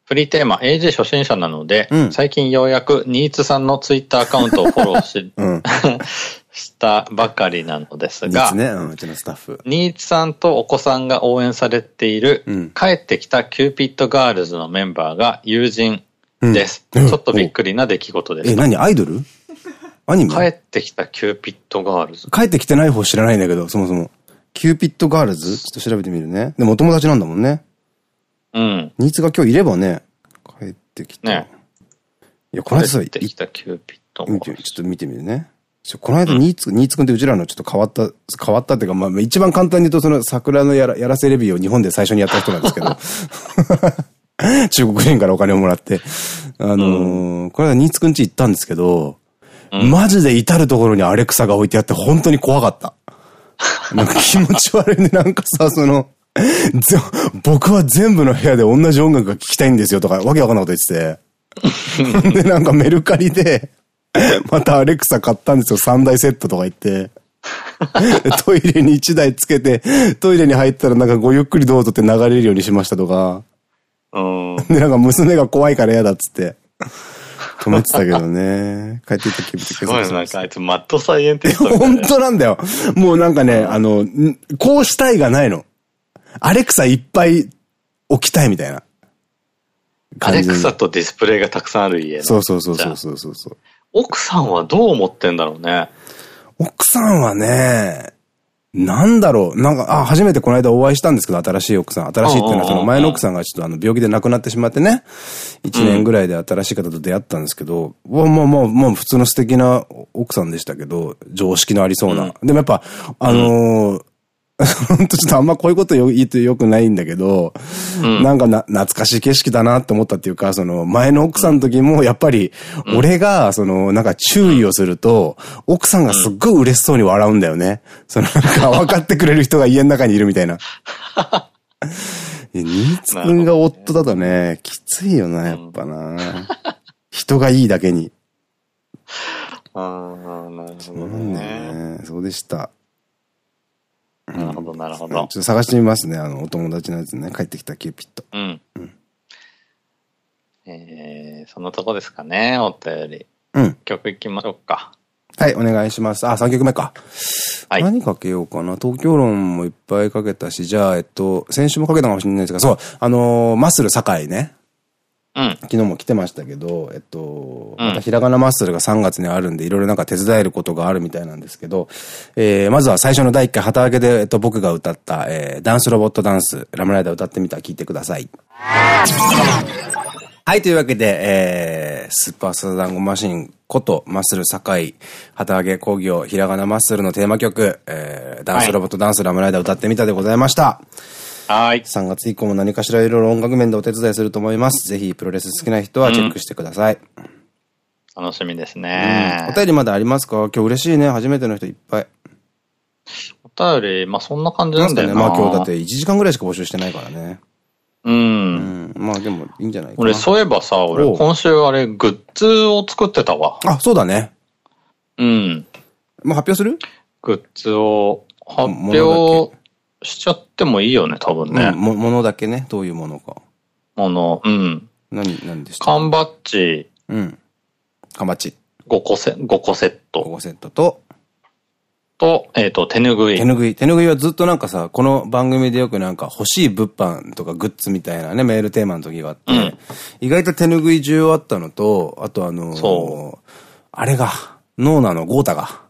フリーテーマ AG 初心者なので、うん、最近ようやくニーツさんのツイッターアカウントをフォローし、[LAUGHS] うん、したばかりなのですが、ね、うん、うちのスタッフ。ニーツさんとお子さんが応援されている、帰ってきたキューピッドガールズのメンバーが友人です。ちょっとびっくりな出来事です。え、何アイドル？アニメ？帰ってきたキューピッドガールズ。帰ってきてない方知らないんだけど、そもそも。キューピッドガールズ？ちょっと調べてみるね。でもお友達なんだもんね。うん。ニーツが今日いればね、帰ってきた。ね。いや、この間さ、帰ってきたキューピッドガールズ。ちょっと見てみるね。この間、ニーツ、ニーツくんってうちらのちょっと変わった、変わったっていうか、まあ、一番簡単に言うと、その桜のやら、やらせレビューを日本で最初にやった人なんですけど。[LAUGHS] [LAUGHS] 中国人からお金をもらって。あのー、うん、これはニーツくんち行ったんですけど、うん、マジで至るところにアレクサが置いてあって本当に怖かった。[LAUGHS] なんか気持ち悪いね。なんかさ、その、僕は全部の部屋で同じ音楽が聴きたいんですよとか、わけわかんないこと言ってて。で、なんかメルカリで、またアレクサ買ったんですよ。3台セットとか言って。[LAUGHS] トイレに1台つけて、トイレに入ったらなんかごゆっくりどうぞって流れるようにしましたとか。で、なんか娘が怖いから嫌だっつって。止めてたけどね。帰ってきた気分すごいなんかあいつマッドサイエンティスト。本当なんだよ。もうなんかね、あの、こうしたいがないの。アレクサいっぱい置きたいみたいな。アレクサとディスプレイがたくさんある家そうそうそうそうそうそう。奥さんはどう思ってんだろうね。奥さんはね、なんだろう。なんか、あ、初めてこの間お会いしたんですけど、新しい奥さん。新しいっていうのは、その前の奥さんがちょっとあの、病気で亡くなってしまってね。一年ぐらいで新しい方と出会ったんですけど、もう、もう、もう、もう普通の素敵な奥さんでしたけど、常識のありそうな。でもやっぱ、あのー、[LAUGHS] 本当ちょっとあんまこういうこと言うとよくないんだけど、うん、なんかな、懐かしい景色だなって思ったっていうか、その前の奥さんの時もやっぱり、俺が、その、なんか注意をすると、奥さんがすっごい嬉しそうに笑うんだよね。そのなんか分かってくれる人が家の中にいるみたいな。ニーツくんが夫だとね、きついよな、やっぱな。人がいいだけに。ああ、なるほどね。そうでした。なるほど、なるほど。ちょっと探してみますね。あの、お友達のやつね。帰ってきたキューピット。うん。うん、えー、そのとこですかね、お便り。うん。曲いきましょうか。はい、お願いします。あ、3曲目か。はい。何かけようかな。東京論もいっぱいかけたし、じゃあ、えっと、先週もかけたかもしれないですが、そう、あのー、マッスル堺ね。うん、昨日も来てましたけど、えっと、またひらがなマッスルが3月にあるんで、いろいろなんか手伝えることがあるみたいなんですけど、えー、まずは最初の第1回旗揚げで、えっと、僕が歌った、えー、ダンスロボットダンス、ラムライダー歌ってみた、聞いてください。はい、というわけで、えー、スーパーサザンゴマシンこと、マッスル堺、旗揚げ工業、ひらがなマッスルのテーマ曲、えー、ダンスロボットダンス、ラムライダー歌ってみたでございました。はい。3月以降も何かしらいろいろ音楽面でお手伝いすると思います。ぜひプロレス好きな人はチェックしてください。うん、楽しみですね、うん、お便りまだありますか？今日嬉しいね。初めての人いっぱい。お便り、まあそんな感じなんだよね。まあ今日だって1時間ぐらいしか募集してないからね。うん。うん。まあでもいいんじゃないかな。俺そういえばさ、俺今週あれグッズを作ってたわ。あ、そうだね。うん。もう発表する？グッズを発表しちゃってもいいよね、多分ね。うん、も、ものだけね。どういうものか。もの、うん。何、何でした？缶バッジ。うん。缶バッジ。5個セ、5個セット。5個セットと、と、えっ、ー、と、手ぬぐい。手ぬぐい。手ぬぐいはずっとなんかさ、この番組でよくなんか欲しい物販とかグッズみたいなね、メールテーマの時があって、うん、意外と手ぬぐい需要あったのと、あとあのー、そう。あれが、ノーナのゴータが、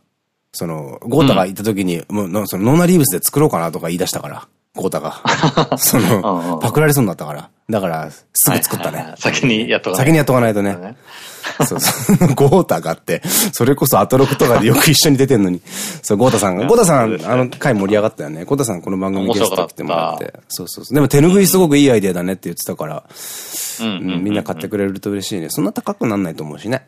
その、ゴータが行った時に、うん、もう、そのノーナリーブスで作ろうかなとか言い出したから。ゴータが。[LAUGHS] その、パクられそうになったから。だから、すぐ作ったね。先にやっとかないと。先にやっとかないとね。そうそう。[LAUGHS] ゴータがあって、それこそアトロクとかで [LAUGHS] よく一緒に出てんのに。そう、ゴータさんが。ゴータさん、あの回盛り上がったよね。ゴータさんこの番組ゲスト来てもらって。そうそうそう。でも手拭いすごくいいアイデアだねって言ってたから、みんな買ってくれると嬉しいね。そんな高くなんないと思うしね。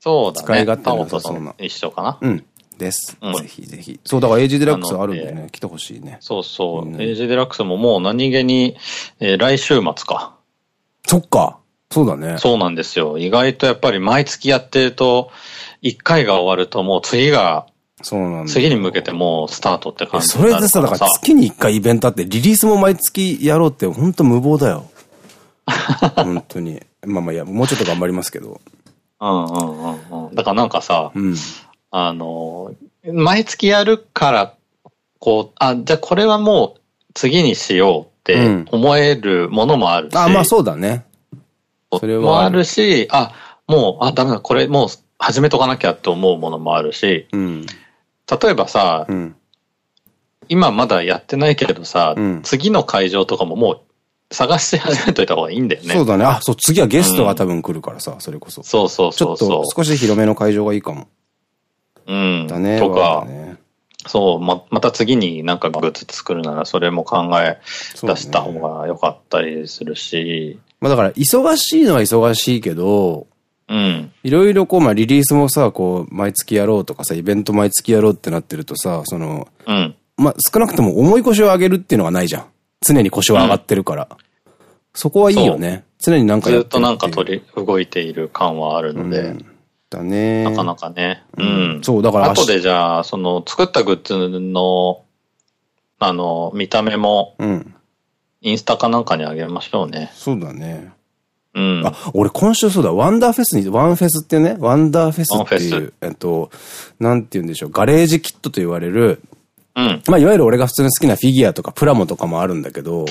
そうだね。使い勝手なさそうな。一緒かな。うん。です。ぜひぜひ。そう、だからエイジデラックスあるんでね、来てほしいね。そうそう。エイジデラックスももう何気に、え来週末か。そっか。そうだね。そうなんですよ。意外とやっぱり毎月やってると、一回が終わるともう次が、そうなんだ。次に向けてもうスタートって感じそれでさ、だから月に一回イベントあってリリースも毎月やろうって本当無謀だよ。[LAUGHS] 本当に。まあまあいや、もうちょっと頑張りますけど。うんうんうんうん。だからなんかさ、うん、あの、毎月やるから、こう、あ、じゃあこれはもう次にしようって思えるものもあるし。うん、あ、まあそうだね。それは。もあるし、あ、もう、あ、ダメだ、これもう始めとかなきゃって思うものもあるし、うん、例えばさ、うん、今まだやってないけどさ、うん、次の会場とかももう探して始めといた方がいいんだよね。そうだね。あ、そう、次はゲストが多分来るからさ、それこそ。そうそうそうちょっと少し広めの会場がいいかも。うん。だね。とか、ね、そう、ま、また次になんかグッズ作るならそれも考え出した方が良かったりするし。まあだから、忙しいのは忙しいけど、うん。いろいろこう、まあリリースもさ、こう、毎月やろうとかさ、イベント毎月やろうってなってるとさ、その、うん。まあ少なくとも重い腰を上げるっていうのがないじゃん。常に腰は上がってるから。うん、そこはいいよね。常になんかずっとなんか取り、動いている感はあるので。うんだね。なかなかね。うん。そう、だから。後でじゃあ、その、作ったグッズの、あの、見た目も、うん。インスタかなんかにあげましょうね。そうだね。うん。あ、俺今週そうだ、ワンダーフェスに、ワンフェスってね、ワンダーフェスっていう、えっと、なんて言うんでしょう、ガレージキットと言われる、うん。まあ、いわゆる俺が普通に好きなフィギュアとかプラモとかもあるんだけど、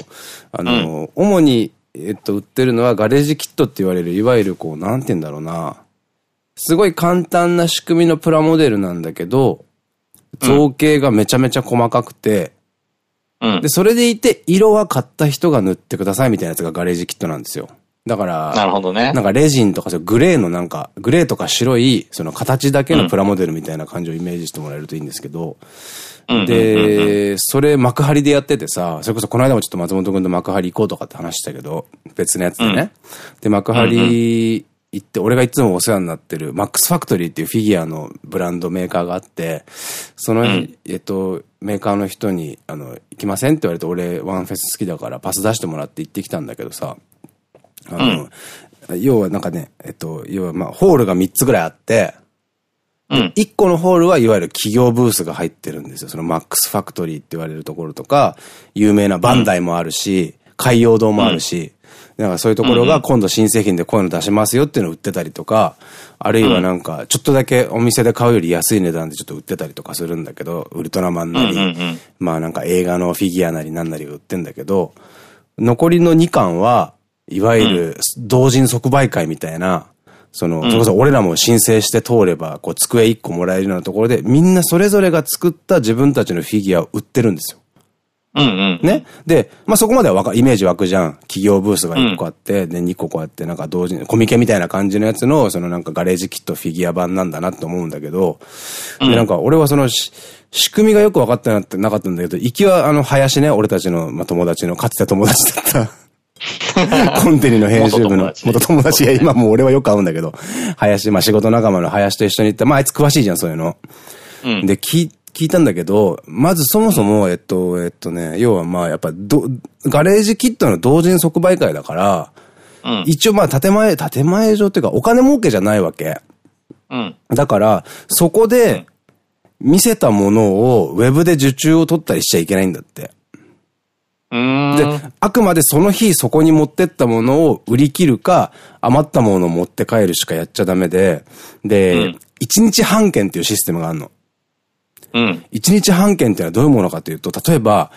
あの、うん、主に、えっと、売ってるのはガレージキットって言われる、いわゆるこう、なんて言うんだろうな、すごい簡単な仕組みのプラモデルなんだけど、造形がめちゃめちゃ細かくて、うん、で、それでいて、色は買った人が塗ってくださいみたいなやつがガレージキットなんですよ。だから、なるほどね。なんかレジンとか、グレーのなんか、グレーとか白い、その形だけのプラモデルみたいな感じをイメージしてもらえるといいんですけど、で、それ幕張でやっててさ、それこそこの間もちょっと松本くんと幕張行こうとかって話したけど、別のやつでね。うん、で、幕張行って、俺がいつもお世話になってる、マックスファクトリーっていうフィギュアのブランドメーカーがあって、その、うん、えっと、メーカーの人に、あの、行きませんって言われて、俺、ワンフェス好きだからパス出してもらって行ってきたんだけどさ、あの、うん、要はなんかね、えっと、要はまあ、ホールが3つぐらいあって、うん、1個のホールはいわゆる企業ブースが入ってるんですよ。そのマックスファクトリーって言われるところとか、有名なバンダイもあるし、海洋堂もあるし、なんかそういうところが今度新製品でこういうの出しますよっていうのを売ってたりとか、あるいはなんか、ちょっとだけお店で買うより安い値段でちょっと売ってたりとかするんだけど、ウルトラマンなり、まあなんか映画のフィギュアなりなんなり売ってんだけど、残りの2巻は、いわゆる同人即売会みたいな、その、それこそ俺らも申請して通れば、こう、机1個もらえるようなところで、みんなそれぞれが作った自分たちのフィギュアを売ってるんですよ。うんうん。ね。で、まあ、そこまではわか、イメージ湧くじゃん。企業ブースが1個あって、うん、で、2個こうやって、なんか同時に、コミケみたいな感じのやつの、そのなんかガレージキットフィギュア版なんだなって思うんだけど、で、なんか俺はその、仕組みがよく分かってなってなかったんだけど、行きはあの、林ね、俺たちの、まあ、友達の、かつて友達だった [LAUGHS] コンテニの編集部の元友達が今もう俺はよく会うんだけど、林、まあ仕事仲間の林と一緒に行って、まああいつ詳しいじゃん、そういうの。うん、で、聞、聞いたんだけど、まずそもそも、えっと、えっとね、要はまあやっぱど、ガレージキットの同人即売会だから、うん、一応まあ建前、建前上っていうかお金儲けじゃないわけ。うん、だから、そこで、見せたものをウェブで受注を取ったりしちゃいけないんだって。で、あくまでその日そこに持ってったものを売り切るか、余ったものを持って帰るしかやっちゃダメで、で、一、うん、日半券っていうシステムがあるの。うん。一日半券っていうのはどういうものかというと、例えば、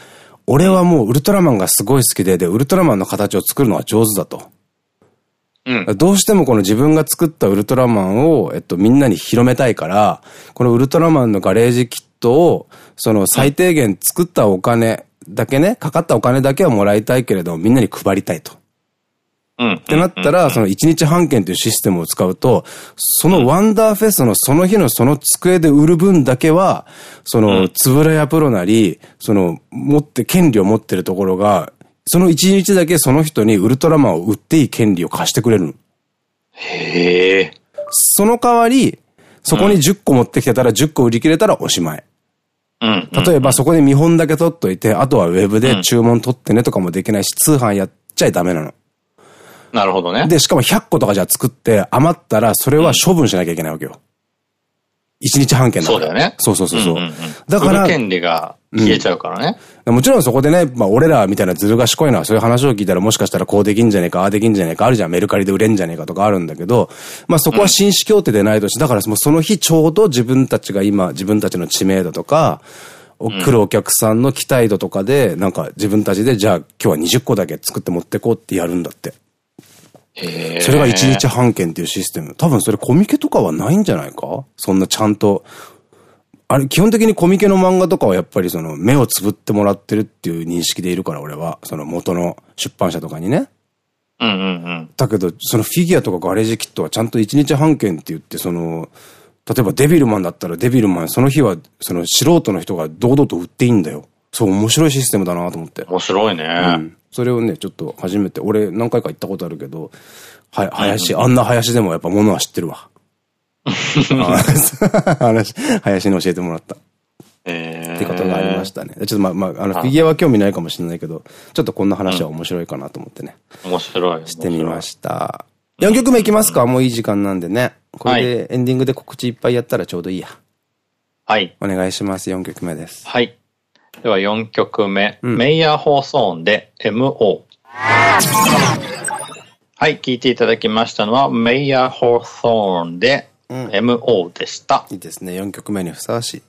俺はもうウルトラマンがすごい好きで、で、ウルトラマンの形を作るのは上手だと。うん、どうしてもこの自分が作ったウルトラマンを、えっと、みんなに広めたいから、このウルトラマンのガレージキットを、その最低限作ったお金、だけね、かかったお金だけはもらいたいけれども、みんなに配りたいと。うん。ってなったら、その1日半券というシステムを使うと、そのワンダーフェスのその日のその机で売る分だけは、その、つぶらやプロなり、その、持って、権利を持ってるところが、その1日だけその人にウルトラマンを売っていい権利を貸してくれるの。へえ。その代わり、そこに10個持ってきてたら10個売り切れたらおしまい。例えばそこで見本だけ取っといて、あとはウェブで注文取ってねとかもできないし、通販やっちゃダメなの。なるほどね。で、しかも100個とかじゃ作って余ったらそれは処分しなきゃいけないわけよ。一日半券だから。そうだよね。そうそうそうそう。だから。権利が消えちゃうからね。うん、もちろんそこでね、まあ俺らみたいなずる賢いのはそういう話を聞いたらもしかしたらこうできんじゃねえか、ああできんじゃねえか、あるじゃん。メルカリで売れんじゃねえかとかあるんだけど、まあそこは紳士協定でないとし、だからその日ちょうど自分たちが今、自分たちの知名度とか、来るお客さんの期待度とかで、なんか自分たちでじゃあ今日は20個だけ作って持ってこうってやるんだって。それが1日半券っていうシステム。多分それコミケとかはないんじゃないか？そんなちゃんと。あれ、基本的にコミケの漫画とかはやっぱりその目をつぶってもらってるっていう認識でいるから俺は。その元の出版社とかにね。うんうんうん。だけど、そのフィギュアとかガレージキットはちゃんと1日半券って言って、その、例えばデビルマンだったらデビルマン、その日はその素人の人が堂々と売っていいんだよ。そう、面白いシステムだなと思って。面白いね。うん。それをね、ちょっと初めて、俺何回か行ったことあるけど、は、林、あんな林でもやっぱ物は知ってるわ。[LAUGHS] 話、林に教えてもらった。えー、ってことがありましたね。ちょっとまあ、まあ、あの、フィギュアは興味ないかもしれないけど、ちょっとこんな話は面白いかなと思ってね。面白い。してみました。4曲目いきますかもういい時間なんでね。これでエンディングで告知いっぱいやったらちょうどいいや。はい。お願いします。4曲目です。はい。では4曲目。うん、メイヤー放送音で MO。はい、聞いていただきましたのは、メイヤー・ホーソーンで、MO でした、うん。いいですね。4曲目にふさわしい。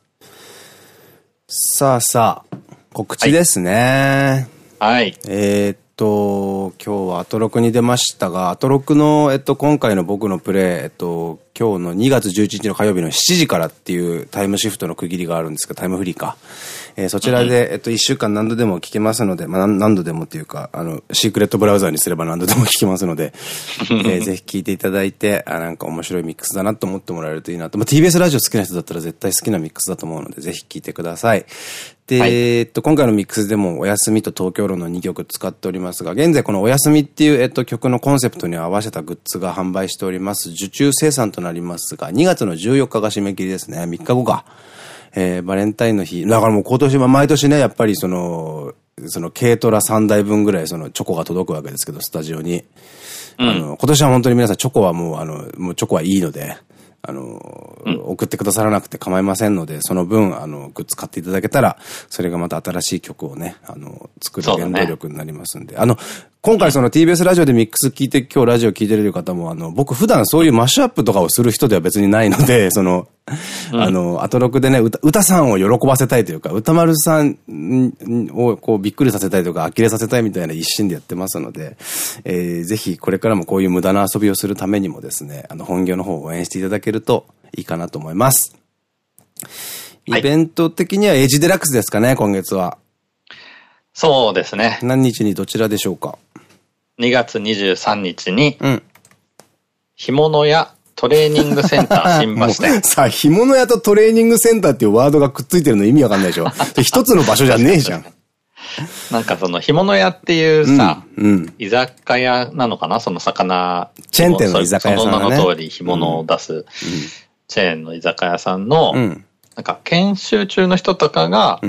さあさあ、告知ですね。はい。えっと、今日はアトロクに出ましたが、アトロクの、えっと、今回の僕のプレイ、えっと、今日の2月11日の火曜日の7時からっていうタイムシフトの区切りがあるんですけど、タイムフリーか。えー、そちらで、えっと、1週間何度でも聞けますので、まあ、何度でもっていうか、あの、シークレットブラウザーにすれば何度でも聞けますので、[LAUGHS] えー、ぜひ聞いていただいて、あ、なんか面白いミックスだなと思ってもらえるといいなと。まあ、TBS ラジオ好きな人だったら絶対好きなミックスだと思うので、ぜひ聞いてください。で、はい、えっと、今回のミックスでも、おやすみと東京路の2曲使っておりますが、現在このおやすみっていう、えっと、曲のコンセプトに合わせたグッズが販売しております。受注生産となりますが、2月の14日が締め切りですね。3日後か。えー、バレンタインの日。だからもう今年は毎年ね、やっぱりその、その軽トラ3台分ぐらいそのチョコが届くわけですけど、スタジオに。うん、あの、今年は本当に皆さんチョコはもう、あの、もうチョコはいいので、あの、うん、送ってくださらなくて構いませんので、その分、あの、グッズ買っていただけたら、それがまた新しい曲をね、あの、作る原動力になりますんで。ね、あの、今回その TBS ラジオでミックス聞いて、今日ラジオ聞いてる方も、あの、僕普段そういうマッシュアップとかをする人では別にないので、[LAUGHS] その、うん、あの、アトロクでね、歌、歌さんを喜ばせたいというか、歌丸さんをこうびっくりさせたいとか、呆れさせたいみたいな一心でやってますので、えー、ぜひこれからもこういう無駄な遊びをするためにもですね、あの、本業の方を応援していただけるといいかなと思います。イベント的にはエイジデラックスですかね、今月は。そうですね。何日にどちらでしょうか？2月23日に、うん、干物屋トレーニングセンター [LAUGHS] 新橋店。さあ、干物屋とトレーニングセンターっていうワードがくっついてるの意味わかんないでしょ。[LAUGHS] 一つの場所じゃねえじゃん。なんかその干物屋っていうさ、うんうん、居酒屋なのかな？その魚。チェーン店の居酒屋さん、ね、その名の通り干物を出す、チェーンの居酒屋さんの、うん、なんか研修中の人とかが、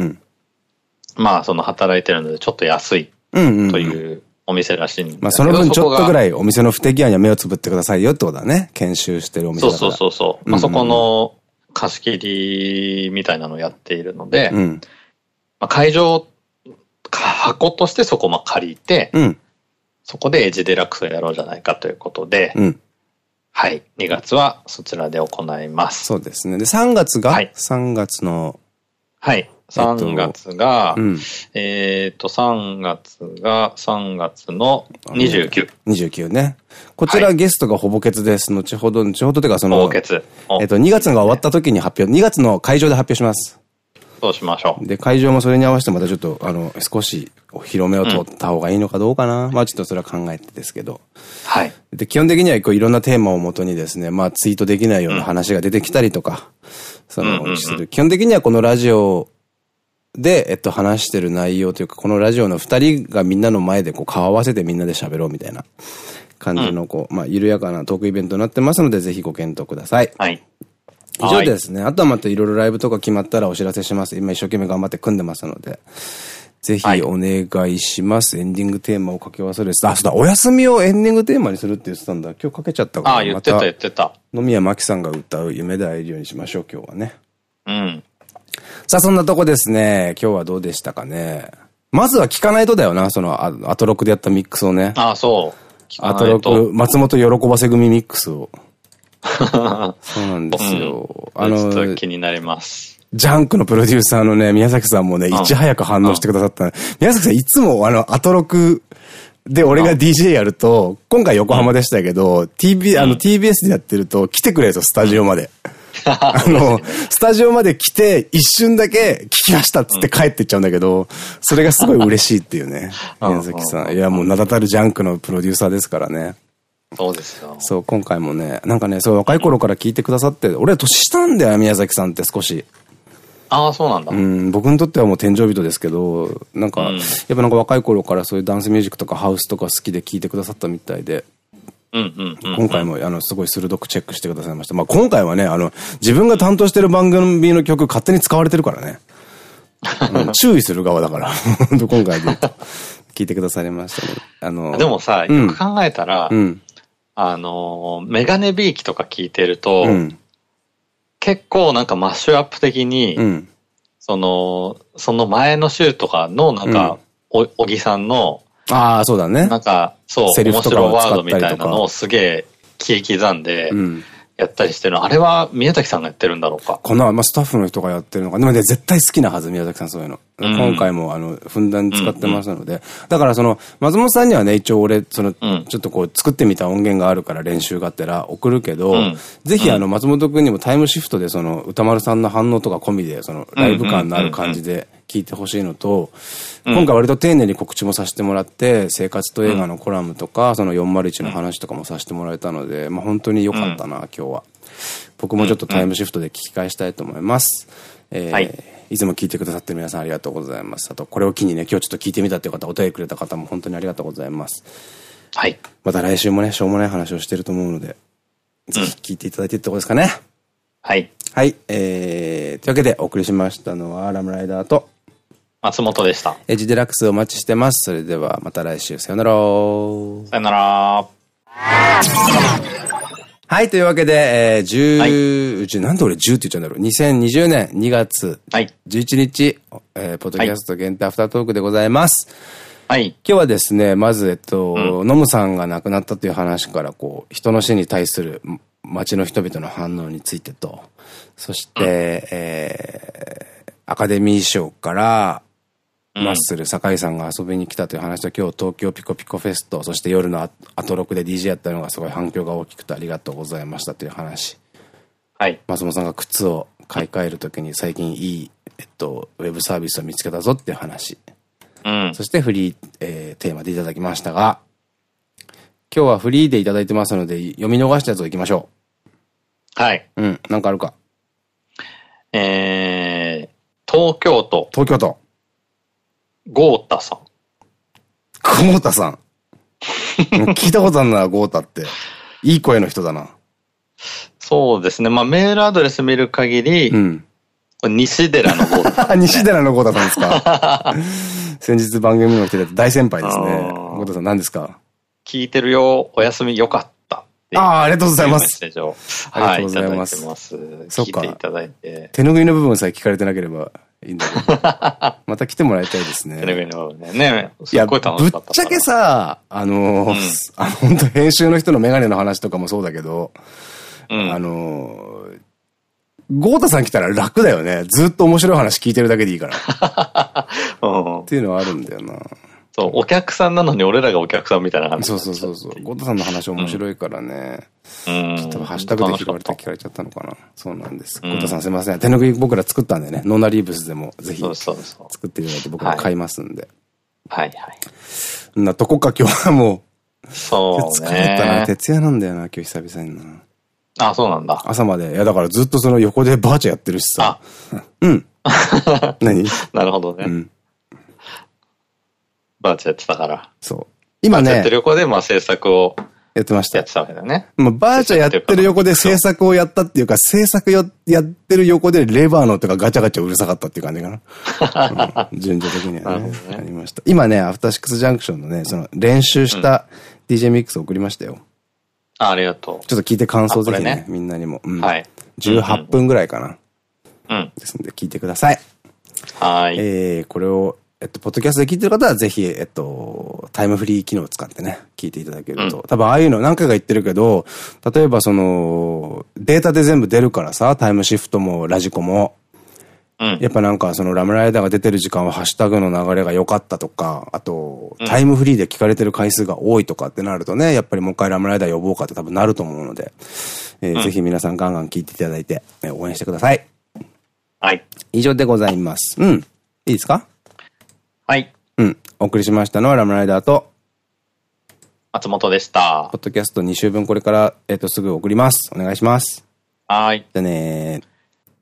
まあその働いてるのでちょっと安いというお店らしいんまあその分ちょっとぐらいお店の不手際には目をつぶってくださいよってことだね。研修してるお店だそうそうそう。まあそこの貸し切りみたいなのをやっているので、うん、まあ会場、箱としてそこま借りて、うん、そこでエイジデラックスをやろうじゃないかということで、うん、はい。2月はそちらで行います。そうですね。で、3月が、はい、3月の、はい。3月が、えっと、3月が、3月の29。29ね。こちらゲストがほぼ欠です。後ほど、後ほどというかその、ほぼ欠。えっと、2月が終わった時に発表、2月の会場で発表します。そうしましょう。で、会場もそれに合わせてまたちょっと、あの、少しお披露目を取った方がいいのかどうかな。うん、まあちょっとそれは考えてですけど。はい。で、基本的にはこういろんなテーマをもとにですね、まあツイートできないような話が出てきたりとか、その、する。基本的にはこのラジオで、えっと、話してる内容というか、このラジオの二人がみんなの前でこう顔合わせてみんなで喋ろうみたいな感じの、こう、うん、まあ、緩やかなトークイベントになってますので、ぜひご検討ください。はい。以上ですね。あとはまたいろいろライブとか決まったらお知らせします。今一生懸命頑張って組んでますので。ぜひお願いします。はい、エンディングテーマをかけ忘れです。あ、そうだ、お休みをエンディングテーマにするって言ってたんだ。今日かけちゃったから。あ、言ってた言ってた。野宮真紀さんが歌う夢で会えるようにしましょう、今日はね。うん。さあ、そんなとこですね。今日はどうでしたかね。まずは聞かないとだよな、その、アトロクでやったミックスをね。ああ、そう。アトロク、松本喜ばせ組ミックスを。[LAUGHS] そうなんですよ。うん、あの、ちょっと気になります。ジャンクのプロデューサーのね、宮崎さんもね、いち早く反応してくださった。宮崎さんいつもあの、アトロクで、俺が DJ やると、今回横浜でしたけど、TB、あの、TBS でやってると、来てくれると、スタジオまで。あの、スタジオまで来て、一瞬だけ聞きましたっつって帰ってっちゃうんだけど、それがすごい嬉しいっていうね。宮崎さん。いや、もう名だたるジャンクのプロデューサーですからね。そうですよ。そう、今回もね、なんかね、そう、若い頃から聞いてくださって、俺は年下んだよ、宮崎さんって少し。ああ、そうなんだ。うん、僕にとってはもう天井人ですけど、なんか、やっぱなんか若い頃からそういうダンスミュージックとかハウスとか好きで聞いてくださったみたいで。今回も、あの、すごい鋭くチェックしてくださいました。まあ、今回はね、あの、自分が担当してる番組の曲勝手に使われてるからね。[LAUGHS] 注意する側だから。[LAUGHS] 今回で言うと。聞いてくださいましたね。あの、でもさ、よく考えたら、うん、あの、メガネビーキとか聞いてると、うん、結構なんかマッシュアップ的に、うん、その、その前の週とかのなんか、お、小木さんの、ああ、そうだね。なんか、そう、セリフとか面白ワードみたいなのをすげえ切り刻んで、やったりしてるの、あれは宮崎さんがやってるんだろうか。この、まあ、スタッフの人がやってるのか。でもね、絶対好きなはず、宮崎さんそういうの。うん、今回も、あの、ふんだんに使ってますので。だから、その、松本さんにはね、一応俺、その、うん、ちょっとこう、作ってみた音源があるから練習がてら送るけど、うん、ぜひ、あの、松本くんにもタイムシフトで、その、歌丸さんの反応とか込みで、その、ライブ感のある感じで、聞いてほしいのと、今回割と丁寧に告知もさせてもらって、生活と映画のコラムとか、その401の話とかもさせてもらえたので、まあ本当に良かったな、今日は。僕もちょっとタイムシフトで聞き返したいと思います。えー、はい。いつも聞いてくださってる皆さんありがとうございます。あと、これを機にね、今日ちょっと聞いてみたっていう方、お便りくれた方も本当にありがとうございます。はい。また来週もね、しょうもない話をしてると思うので、ぜひ聞いていただいてってことですかね。はい。はい。えー、というわけでお送りしましたのは、ラムライダーと、松本でした。エッジデラックスお待ちしてます。それではまた来週。さよなら。さよなら。はい、というわけで、えー、10、はい、なんで俺10って言っちゃうんだろう。2020年2月11日、はい、えー、ポッドキャスト限定アフタートークでございます。はい。今日はですね、まず、えっと、うん、ノムさんが亡くなったという話から、こう、人の死に対する街の人々の反応についてと、そして、うん、えー、アカデミー賞から、マッスル、酒井さんが遊びに来たという話と、今日東京ピコピコフェスト、そして夜のアトロクで DJ やったのがすごい反響が大きくてありがとうございましたという話。はい。松本さんが靴を買い替えるときに最近いい、えっと、ウェブサービスを見つけたぞっていう話。うん。そしてフリー、えー、テーマでいただきましたが、今日はフリーでいただいてますので、読み逃したやつを行きましょう。はい。うん。なんかあるか？えー、東京都。東京都。ゴータさん。ゴータさん。聞いたことあるな、ゴータって。いい声の人だな。そうですね。まあ、メールアドレス見る限り、うん、西寺のゴータ、ね、西寺のゴータさんですか？[LAUGHS] 先日番組の来てた大先輩ですね。ゴータさん何ですか？聞いてるよ、お休みよかった。ああ、ありがとうございます。メッセージを。ありがとうございます。はい、ますそっか。聞いていただいて。手拭いの部分さえ聞かれてなければいいんだけど。[LAUGHS] また来てもらいたいですね。テレビのね。ねいや、ぶっちゃけさ、あの、うん、あの、本当編集の人のメガネの話とかもそうだけど、うん、あの、ゴータさん来たら楽だよね。ずっと面白い話聞いてるだけでいいから。[LAUGHS] うん、っていうのはあるんだよな。そう、お客さんなのに俺らがお客さんみたいな話。そうそうそうそう。ゴッドさんの話面白いからね。うん。ちょっとハッシュタグで聞かれた聞かれちゃったのかな。そうなんです。ゴッドさんすいません。手拭い僕ら作ったんでね。ノーナリーブスでもぜひ作っていただいて僕ら買いますんで。はいはい。なとこか今日はもう。そうね。疲れたな。徹夜なんだよな、今日久々にな。あ、そうなんだ。朝まで。いや、だからずっとその横でバーチャやってるしさ。うん。[LAUGHS] 何？なるほどね。うん。バーチャやってたから。そう。今ね。やってる横で、まあ制作を。やってました。やってたわけだね。まあ、バーチャやってる横で制作をやったっていうか、制作よやってる横でレバーのとかガチャガチャうるさかったっていう感じかな。うん、[LAUGHS] 順序的にはね。ねありました。今ね、アフターシックスジャンクションのね、その練習した DJ ミックス送りましたよ。あ、ありがとう。ちょっと聞いて感想ぜひね、みんなにも。はい。18分ぐらいかな。うん。ですんで、聞いてください。はい。えー、これをえっと、ポッドキャストで聞いてる方はぜひ、えっと、タイムフリー機能を使ってね、聞いていただけると。うん、多分ああいうの何回か言ってるけど、例えばその、データで全部出るからさ、タイムシフトもラジコも。うん、やっぱなんかそのラムライダーが出てる時間はハッシュタグの流れが良かったとか、あと、タイムフリーで聞かれてる回数が多いとかってなるとね、やっぱりもう一回ラムライダー呼ぼうかって多分なると思うので、えー、うん、ぜひ皆さんガンガン聞いていただいて、え応援してください。はい。以上でございます。うん。いいですか？はい。うん。お送りしましたのはラムライダーと、松本でした。ポッドキャスト2週分これから、えっ、ー、と、すぐ送ります。お願いします。はい。じゃあね